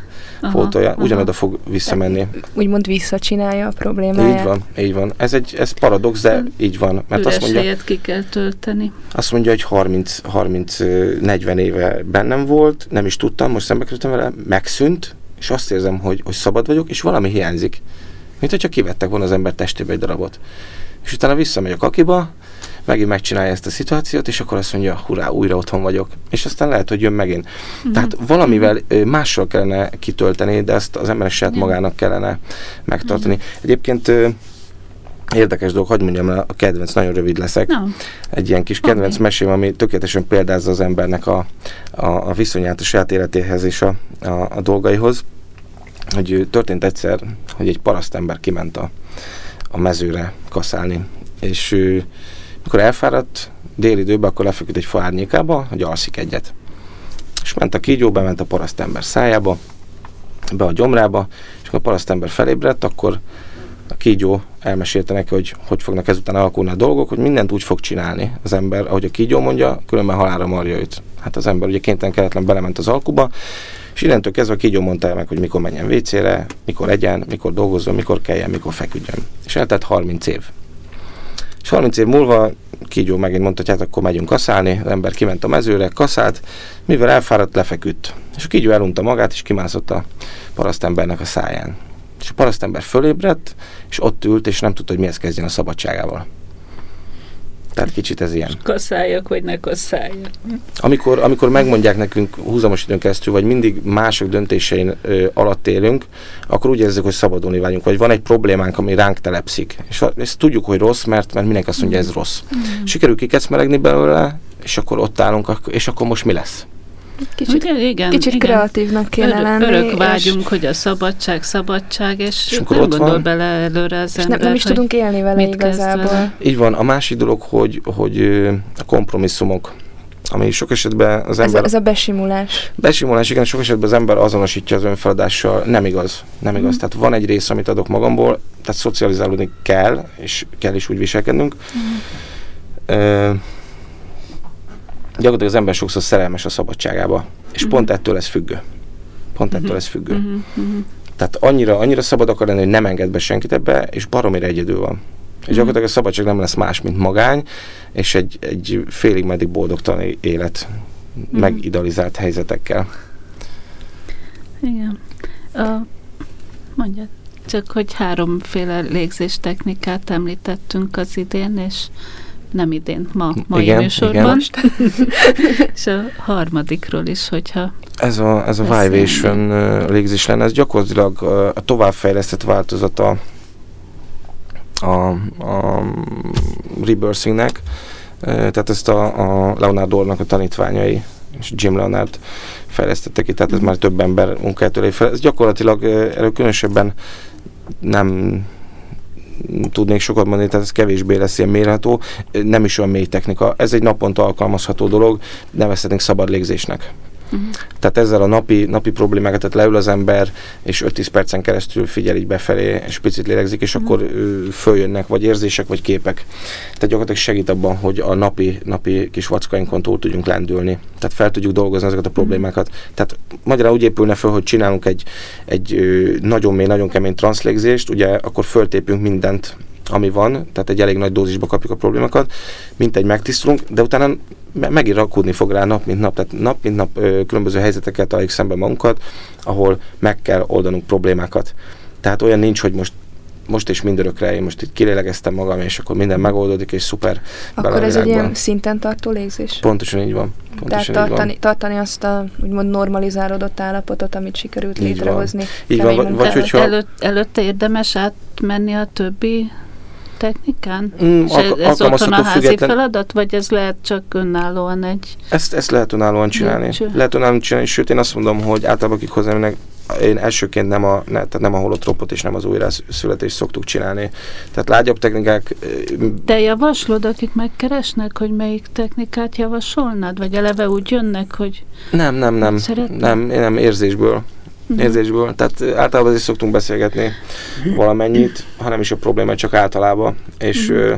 pótolja, aha. ugyanoda fog visszamenni. Úgymond visszacsinálja a problémáját. Így van, így van. Ez egy ez paradox, de így van. Mert Üres azt mondja, helyet ki kell tölteni. azt mondja, hogy 30, 30 ö, 40 éve bennem volt, nem is tudtam, most szembe kerültem vele, megszűnt, és azt érzem, hogy, hogy szabad vagyok, és valami hiányzik. Mint hogyha kivettek volna az ember testébe egy darabot. És utána visszamegy a kakiba, megint megcsinálja ezt a szituációt, és akkor azt mondja, hurrá, újra otthon vagyok. És aztán lehet, hogy jön megint. Mhm. Tehát valamivel ö, mással kellene kitölteni, de ezt az emberek saját magának kellene megtartani. Egyébként ö, érdekes dolog, hagyd mondjam el, a kedvenc, nagyon rövid leszek. Na, Egy ilyen kis kedvenc mesém, ami tökéletesen példázza az embernek a, a, a viszonyát a saját életéhez és a, a, a dolgaihoz. Hogy történt egyszer, hogy egy parasztember kiment a, a mezőre kaszálni, és ő, mikor elfáradt déli időben, akkor lefeküdt egy fa árnyékába, hogy alszik egyet. És ment a kígyó, bement a parasztember szájába, be a gyomrába, és amikor a parasztember felébredt, akkor a kígyó elmesélte neki, hogy hogy fognak ezután alakulni a dolgok, hogy mindent úgy fog csinálni az ember, ahogy a kígyó mondja, különben halálra marja őt. Hát az ember ugye kénytelen keletlen belement az alkuba, és innentől kezdve a kígyó mondta el meg, hogy mikor menjen WC-re, mikor egyen, mikor dolgozzon, mikor keljen, mikor feküdjön. És eltelt 30 év. És 30 év múlva kígyó megint mondta, hogy hát akkor megyünk kaszálni, az ember kiment a mezőre, kaszált, mivel elfáradt, lefeküdt. És a kígyó elunta magát, és kimászott a parasztembernek a száján. És a parasztember fölébredt, és ott ült, és nem tudta, hogy mihez kezdjen a szabadságával. Tehát kicsit ez ilyen. kasszáljak, vagy ne kasszáljak. Amikor, amikor megmondják nekünk húzamos időn keresztül, vagy mindig mások döntésein ö, alatt élünk, akkor úgy érezzük, hogy szabadulni vágyunk, vagy van egy problémánk, ami ránk telepszik. És ezt tudjuk, hogy rossz, mert, mert mindenki azt mondja, ez rossz. Sikerül kikecmeregni belőle, és akkor ott állunk, és akkor most mi lesz? Kicsit, Ugye, igen, kicsit igen. kreatívnak kéne Örök, lenni. örök és- vágyunk, hogy a szabadság, szabadság, és, És és nem ott gondol van- bele előre az És ember, nem, nem is hogy tudunk élni vele igazából. vele. Így van. A másik dolog, hogy, hogy a kompromisszumok, ami sok esetben az Ez, ember... a- ez a besimulás. Besimulás, igen, sok esetben az ember azonosítja az önfeladással. Nem igaz. Nem igaz. Tehát van egy rész, amit adok magamból, tehát szocializálódni kell, és kell is úgy viselkednünk. Ö, gyakorlatilag az ember sokszor szerelmes a szabadságába, és Mhm. pont ettől ez függő. Pont ettől Mhm. ez függő. Mhm, mhm. Tehát annyira, annyira szabad akar lenni, hogy nem enged be senkit ebbe, és baromira egyedül van. És Mhm. gyakorlatilag a szabadság nem lesz más, mint magány, és egy, egy félig meddig boldogtalan élet, Mhm. megidealizált helyzetekkel. Igen. A, mondja, csak hogy háromféle légzés technikát említettünk az idén, és nem idén, ma, mai Igen, műsorban. igen. és a harmadikról is, hogyha Ez a, ez a uh, légzés lenne, ez gyakorlatilag a továbbfejlesztett változata a, a rebirthingnek, tehát ezt a, a Leonard Orrnak a tanítványai és Jim Leonard fejlesztette ki, tehát ez már több ember munkájától fel. Ez gyakorlatilag erről különösebben nem tudnék sokat mondani, tehát ez kevésbé lesz ilyen mérható, nem is olyan mély technika. Ez egy naponta alkalmazható dolog, nevezhetnénk szabad légzésnek. Uh-huh. Tehát ezzel a napi, napi problémákat, tehát leül az ember, és 5-10 percen keresztül figyel így befelé, és picit lélegzik, és Mhm. akkor följönnek vagy érzések, vagy képek. Tehát gyakorlatilag segít abban, hogy a napi, napi kis vackainkon túl tudjunk lendülni. Tehát fel tudjuk dolgozni ezeket a problémákat. Tehát magyarán úgy épülne föl, hogy csinálunk egy, egy nagyon mély, nagyon kemény transzlégzést, ugye akkor föltépünk mindent, ami van, tehát egy elég nagy dózisba kapjuk a problémákat, mint egy megtisztulunk, de utána me- megint rakódni fog rá nap, mint nap, tehát nap, mint nap ö, különböző helyzeteket találjuk szembe magunkat, ahol meg kell oldanunk problémákat. Tehát olyan nincs, hogy most most és mindörökre én most itt kilélegeztem magam, és akkor minden megoldódik, és szuper. Akkor ez egy ilyen szinten tartó légzés? Pontosan így van. Tehát Pontosan így van. tartani, tartani azt a úgymond normalizálódott állapotot, amit sikerült Így van. létrehozni. Így kemény van, vagy- vagy hogyha- előtt, előtte érdemes átmenni a többi technikán? Mm, És ez, ez otthon a házi független- feladat, vagy ez lehet csak önállóan egy... Ezt, ezt lehet önállóan csinálni. Lépcső. Lehet önállóan csinálni, sőt én azt mondom, hogy általában akik hozzám jönnek, én elsőként nem a, ne, tehát nem a holotropot és nem az újrászületést szoktuk csinálni. Tehát lágyabb technikák, Te javaslod, akik megkeresnek, hogy melyik technikát javasolnád? Vagy eleve úgy jönnek, hogy nem, nem, nem, Szeretnél? nem, én nem érzésből. Mhm. érzésből. Tehát általában azért szoktunk beszélgetni valamennyit, ha nem is a probléma, csak általában. És ö,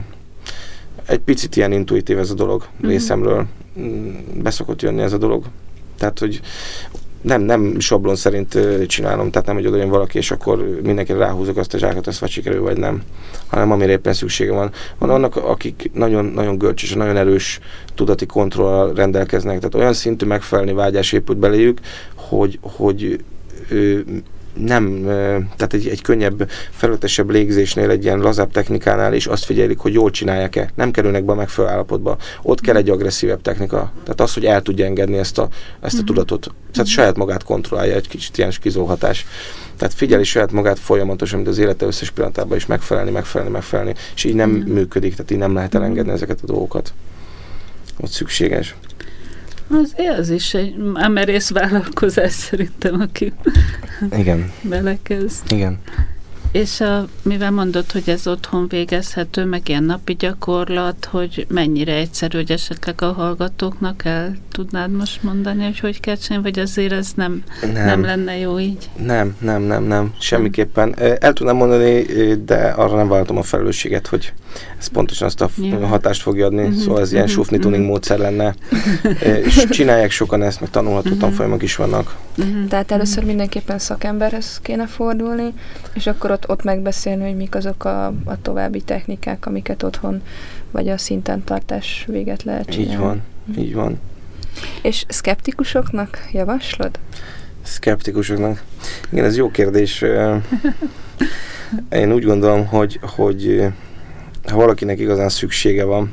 egy picit ilyen intuitív ez a dolog Mhm. részemről. Mm, Beszokott jönni ez a dolog. Tehát, hogy nem, nem sablon szerint csinálom, tehát nem, hogy oda jön valaki, és akkor mindenkire ráhúzok azt a zsákot, azt vagy sikerül, vagy nem, hanem amire éppen szüksége van. Van annak, akik nagyon, nagyon görcsös, nagyon erős tudati kontrollal rendelkeznek, tehát olyan szintű megfelelni vágyás épült beléjük, hogy, hogy nem, tehát egy, egy könnyebb, felületesebb légzésnél, egy ilyen lazább technikánál is azt figyelik, hogy jól csinálják-e, nem kerülnek be a megfelelő állapotba. Ott kell egy agresszívebb technika. Tehát az, hogy el tudja engedni ezt a, ezt a tudatot. Tehát saját magát kontrollálja, egy kicsit ilyen skizóhatás. Tehát figyeli saját magát folyamatosan, mint az élete összes pillanatában is megfelelni, megfelelni, megfelelni, és így nem Mhm. működik, tehát így nem lehet elengedni ezeket a dolgokat. Ott szükséges. Az, az is egy emerész vállalkozás szerintem, aki Igen, belekezd. igen. És a, mivel mondod, hogy ez otthon végezhető, meg ilyen napi gyakorlat, hogy mennyire egyszerű, hogy esetleg a hallgatóknak el tudnád most mondani, hogy hogy kell csinálni, vagy azért ez nem, nem. nem lenne jó így? Nem, nem, nem, nem, semmiképpen. El tudnám mondani, de arra nem vállaltam a felelősséget, hogy ez pontosan azt a Nyilván. hatást fogja adni, Mhm, szóval ez ilyen mhm, sufni mhm. tuning módszer lenne. És csinálják sokan ezt, meg tanulható Mhm. tanfolyamok is vannak. Uh-huh. Tehát először mindenképpen szakemberhez kéne fordulni, és akkor ott, ott megbeszélni, hogy mik azok a, a további technikák, amiket otthon vagy a szinten tartás véget lehet csinálni. Így van, így van. És szkeptikusoknak javaslod? Szkeptikusoknak. Igen, ez jó kérdés. Én úgy gondolom, hogy, hogy ha valakinek igazán szüksége van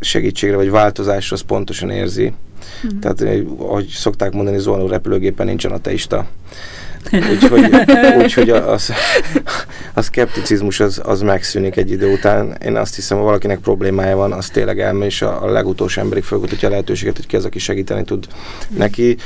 segítségre vagy változásra, az pontosan érzi. Mhm. Tehát, ahogy szokták mondani, zuhanó repülőgépen nincsen ateista. Úgyhogy, úgyhogy a, a, szkepticizmus az, az megszűnik egy idő után. Én azt hiszem, ha valakinek problémája van, az tényleg elmegy, és a, a legutolsó emberig felkutatja a lehetőséget, hogy ki az, aki segíteni tud neki.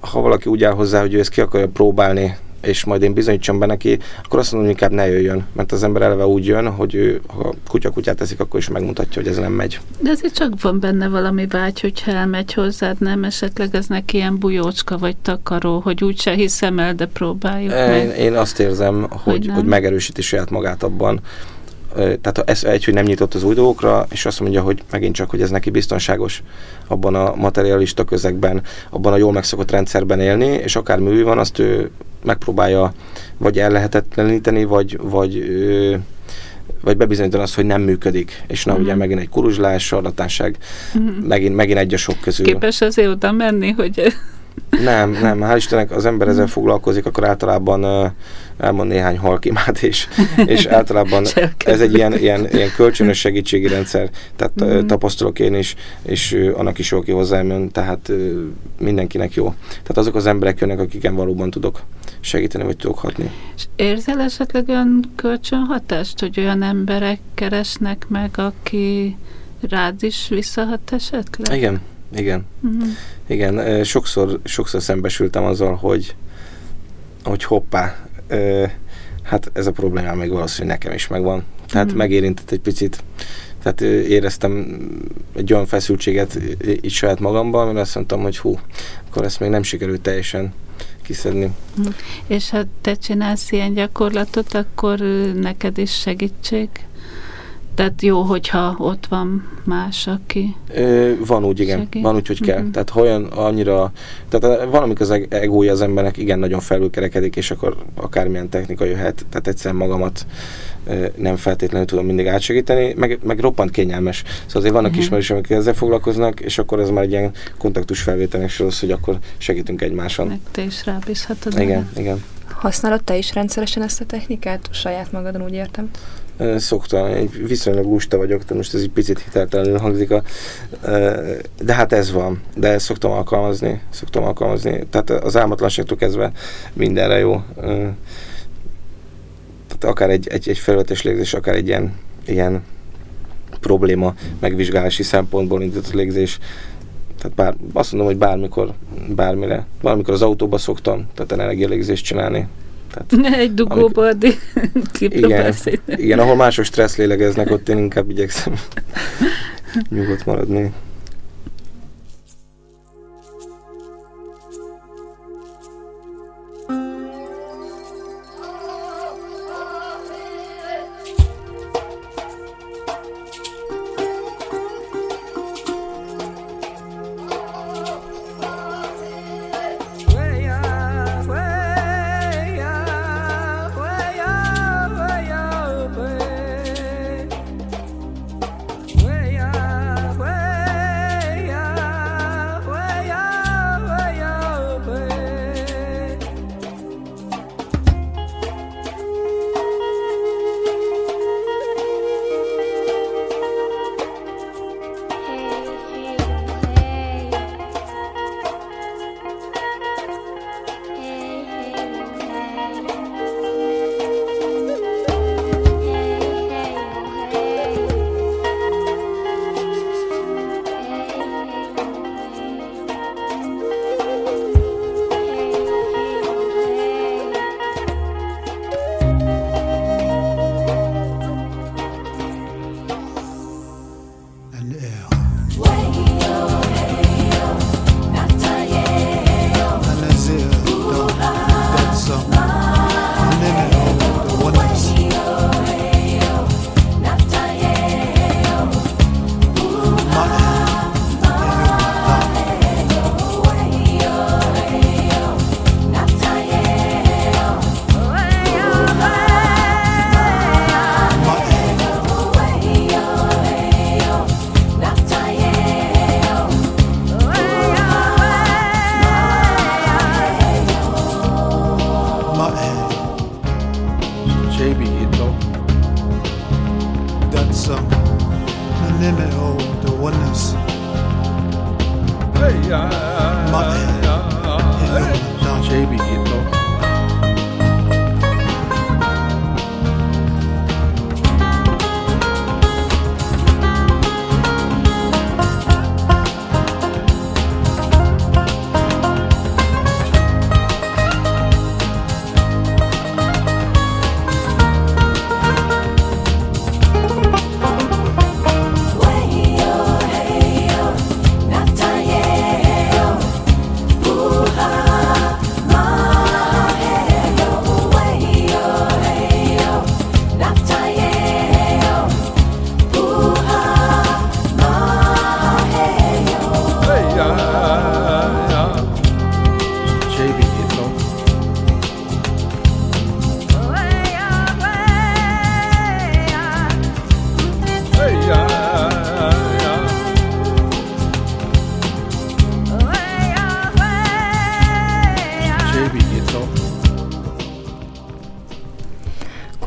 Ha valaki úgy áll hozzá, hogy ő ezt ki akarja próbálni, és majd én bizonyítsam be neki, akkor azt mondom, hogy inkább ne jöjjön. Mert az ember eleve úgy jön, hogy ő, ha kutya-kutyát teszik, akkor is megmutatja, hogy ez nem megy. De azért csak van benne valami vágy, hogyha elmegy hozzád, nem esetleg ez neki ilyen bujócska vagy takaró, hogy úgyse hiszem el, de próbáljuk Én, meg. én azt érzem, hogy, nem. hogy megerősíti saját magát abban. Tehát ez egy, hogy nem nyitott az új dolgokra, és azt mondja, hogy megint csak, hogy ez neki biztonságos abban a materialista közegben, abban a jól megszokott rendszerben élni, és akár mű van, azt ő megpróbálja vagy ellehetetleníteni, vagy, vagy ö, vagy bebizonyítani azt, hogy nem működik, és na Mhm. ugye megint egy kuruzslás, sarlatánság, Mhm. megint, megint egy a sok közül. Képes azért oda menni, hogy Nem, nem, hál' Istennek az ember ezzel foglalkozik, akkor általában uh, elmond néhány halkimát, és, és általában ez egy ilyen, ilyen, ilyen kölcsönös segítségi rendszer, tehát Mhm. uh, tapasztalok én is, és uh, annak is jó, aki hozzám jön, tehát mindenkinek jó. Tehát azok az emberek jönnek, akiken valóban tudok segíteni, vagy tudok hatni. És érzel esetleg olyan kölcsönhatást, hogy olyan emberek keresnek meg, aki rád is visszahat esetleg? Igen, igen. Mhm. Igen, sokszor, sokszor szembesültem azzal, hogy, hogy hoppá, hát ez a problémám még valószínűleg nekem is megvan. Tehát Mhm. megérintett egy picit, tehát éreztem egy olyan feszültséget így saját magamban, mert azt mondtam, hogy hú, akkor ezt még nem sikerült teljesen kiszedni. És ha te csinálsz ilyen gyakorlatot, akkor neked is segítség? Tehát jó, hogyha ott van más, aki... Ö, van úgy, igen. Segít. Van úgy, hogy kell. Mhm. Tehát olyan annyira... Tehát van, amikor az eg- egója az embernek igen nagyon felülkerekedik, és akkor akármilyen technika jöhet. Tehát egyszerűen magamat nem feltétlenül tudom mindig átsegíteni, meg, meg roppant kényelmes. Szóval azért vannak Mhm. ismerősök, akik ezzel foglalkoznak, és akkor ez már egy ilyen kontaktus felvételnek rossz, hogy akkor segítünk egymáson. Meg te is rábízhatod. Igen, magad. igen. Használod te is rendszeresen ezt a technikát? Saját magadon úgy értem. Szoktam, egy viszonylag lusta vagyok, tehát most ez egy picit hiteltelenül hangzik, a, de hát ez van, de szoktam alkalmazni, szoktam alkalmazni, tehát az álmatlanságtól kezdve mindenre jó. Tehát akár egy, egy, egy felületes légzés, akár egy ilyen, ilyen probléma megvizsgálási szempontból indított légzés, Tehát bár, azt mondom, hogy bármikor, bármire. Valamikor az autóba szoktam, tehát energialégzést csinálni. Tehát, Egy dugóba addig igen, igen, ahol mások stressz lélegeznek, ott én inkább igyekszem nyugodt maradni.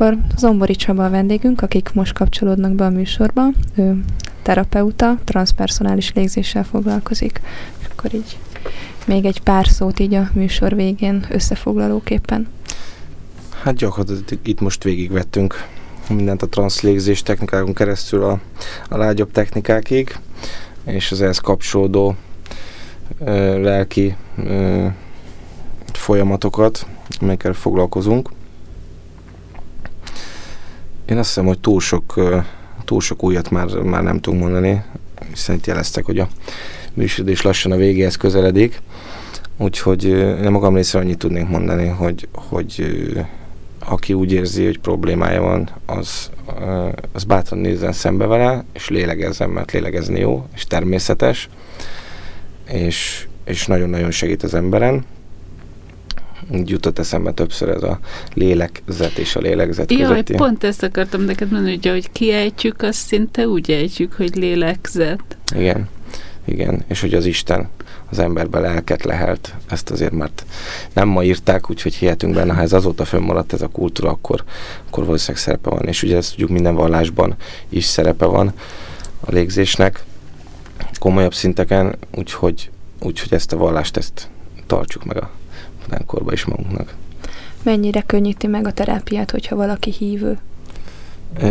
Akkor Zombori Csaba a vendégünk, akik most kapcsolódnak be a műsorba. Ő terapeuta, transpersonális légzéssel foglalkozik. És akkor így még egy pár szót így a műsor végén összefoglalóképpen. Hát gyakorlatilag itt most végigvettünk mindent a transzlégzés technikákon keresztül a, a lágyabb technikákig, és az ehhez kapcsolódó ö, lelki ö, folyamatokat, amelyekkel foglalkozunk. Én azt hiszem, hogy túl sok, túl sok újat már, már nem tudunk mondani, hiszen itt jeleztek, hogy a műsorodés lassan a végéhez közeledik. Úgyhogy én magam részéről annyit tudnék mondani, hogy, hogy aki úgy érzi, hogy problémája van, az, az bátran nézzen szembe vele, és lélegezzen, mert lélegezni jó, és természetes, és, és nagyon-nagyon segít az emberen. Jutott eszembe többször ez a lélegzet és a lélegzet Jaj, közötti. pont ezt akartam neked mondani, hogy ahogy kiejtjük, azt szinte úgy ejtjük, hogy lélegzet. Igen, igen, és hogy az Isten az emberbe lelket lehelt, ezt azért már nem ma írták, úgyhogy hihetünk benne, ha ez azóta fönnmaradt ez a kultúra, akkor, akkor valószínűleg szerepe van, és ugye ezt tudjuk minden vallásban is szerepe van a légzésnek, komolyabb szinteken, úgyhogy, úgyhogy ezt a vallást, ezt tartsuk meg a modernkorban is magunknak. Mennyire könnyíti meg a terápiát, hogyha valaki hívő?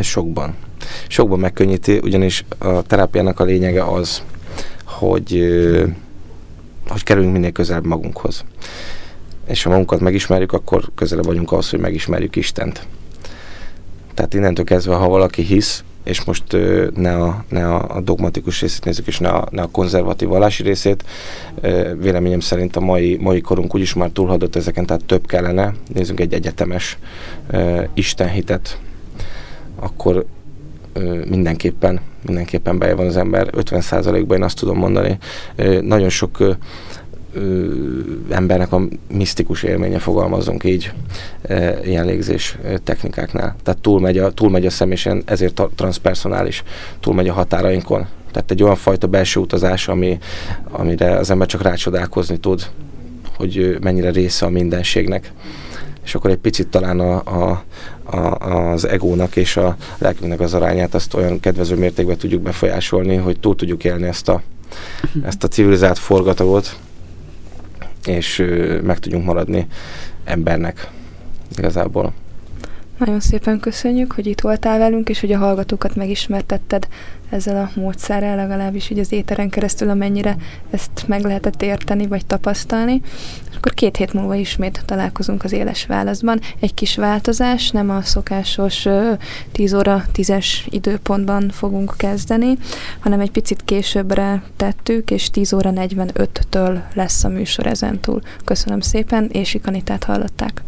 Sokban. Sokban megkönnyíti, ugyanis a terápiának a lényege az, hogy, hogy kerülünk minél közelebb magunkhoz. És ha magunkat megismerjük, akkor közelebb vagyunk ahhoz, hogy megismerjük Istent. Tehát innentől kezdve, ha valaki hisz, és most ne, a, ne a, dogmatikus részét nézzük, és ne a, ne a konzervatív vallási részét, véleményem szerint a mai, mai korunk úgyis már túlhadott ezeken, tehát több kellene. Nézzünk egy egyetemes istenhitet, akkor mindenképpen, mindenképpen bejön van az ember. 50%-ban én azt tudom mondani. Nagyon sok embernek a misztikus élménye, fogalmazunk így, ilyen légzés technikáknál. Tehát túlmegy a, túlmegy a szem, és ilyen- ezért transzpersonális, túlmegy a határainkon. Tehát egy olyan fajta belső utazás, ami, amire az ember csak rácsodálkozni tud, hogy mennyire része a mindenségnek. És akkor egy picit talán a, a, a, az egónak és a lelkünknek az arányát azt olyan kedvező mértékben tudjuk befolyásolni, hogy túl tudjuk élni ezt a, ezt a civilizált forgatagot, és meg tudjunk maradni embernek igazából. Nagyon szépen köszönjük, hogy itt voltál velünk, és hogy a hallgatókat megismertetted ezzel a módszerrel, legalábbis így az éteren keresztül, amennyire ezt meg lehetett érteni, vagy tapasztalni. És akkor két hét múlva ismét találkozunk az éles válaszban. Egy kis változás, nem a szokásos ö, 10 óra 10-es időpontban fogunk kezdeni, hanem egy picit későbbre tettük, és 10 óra 45-től lesz a műsor ezentúl. Köszönöm szépen, és Ikanitát hallották.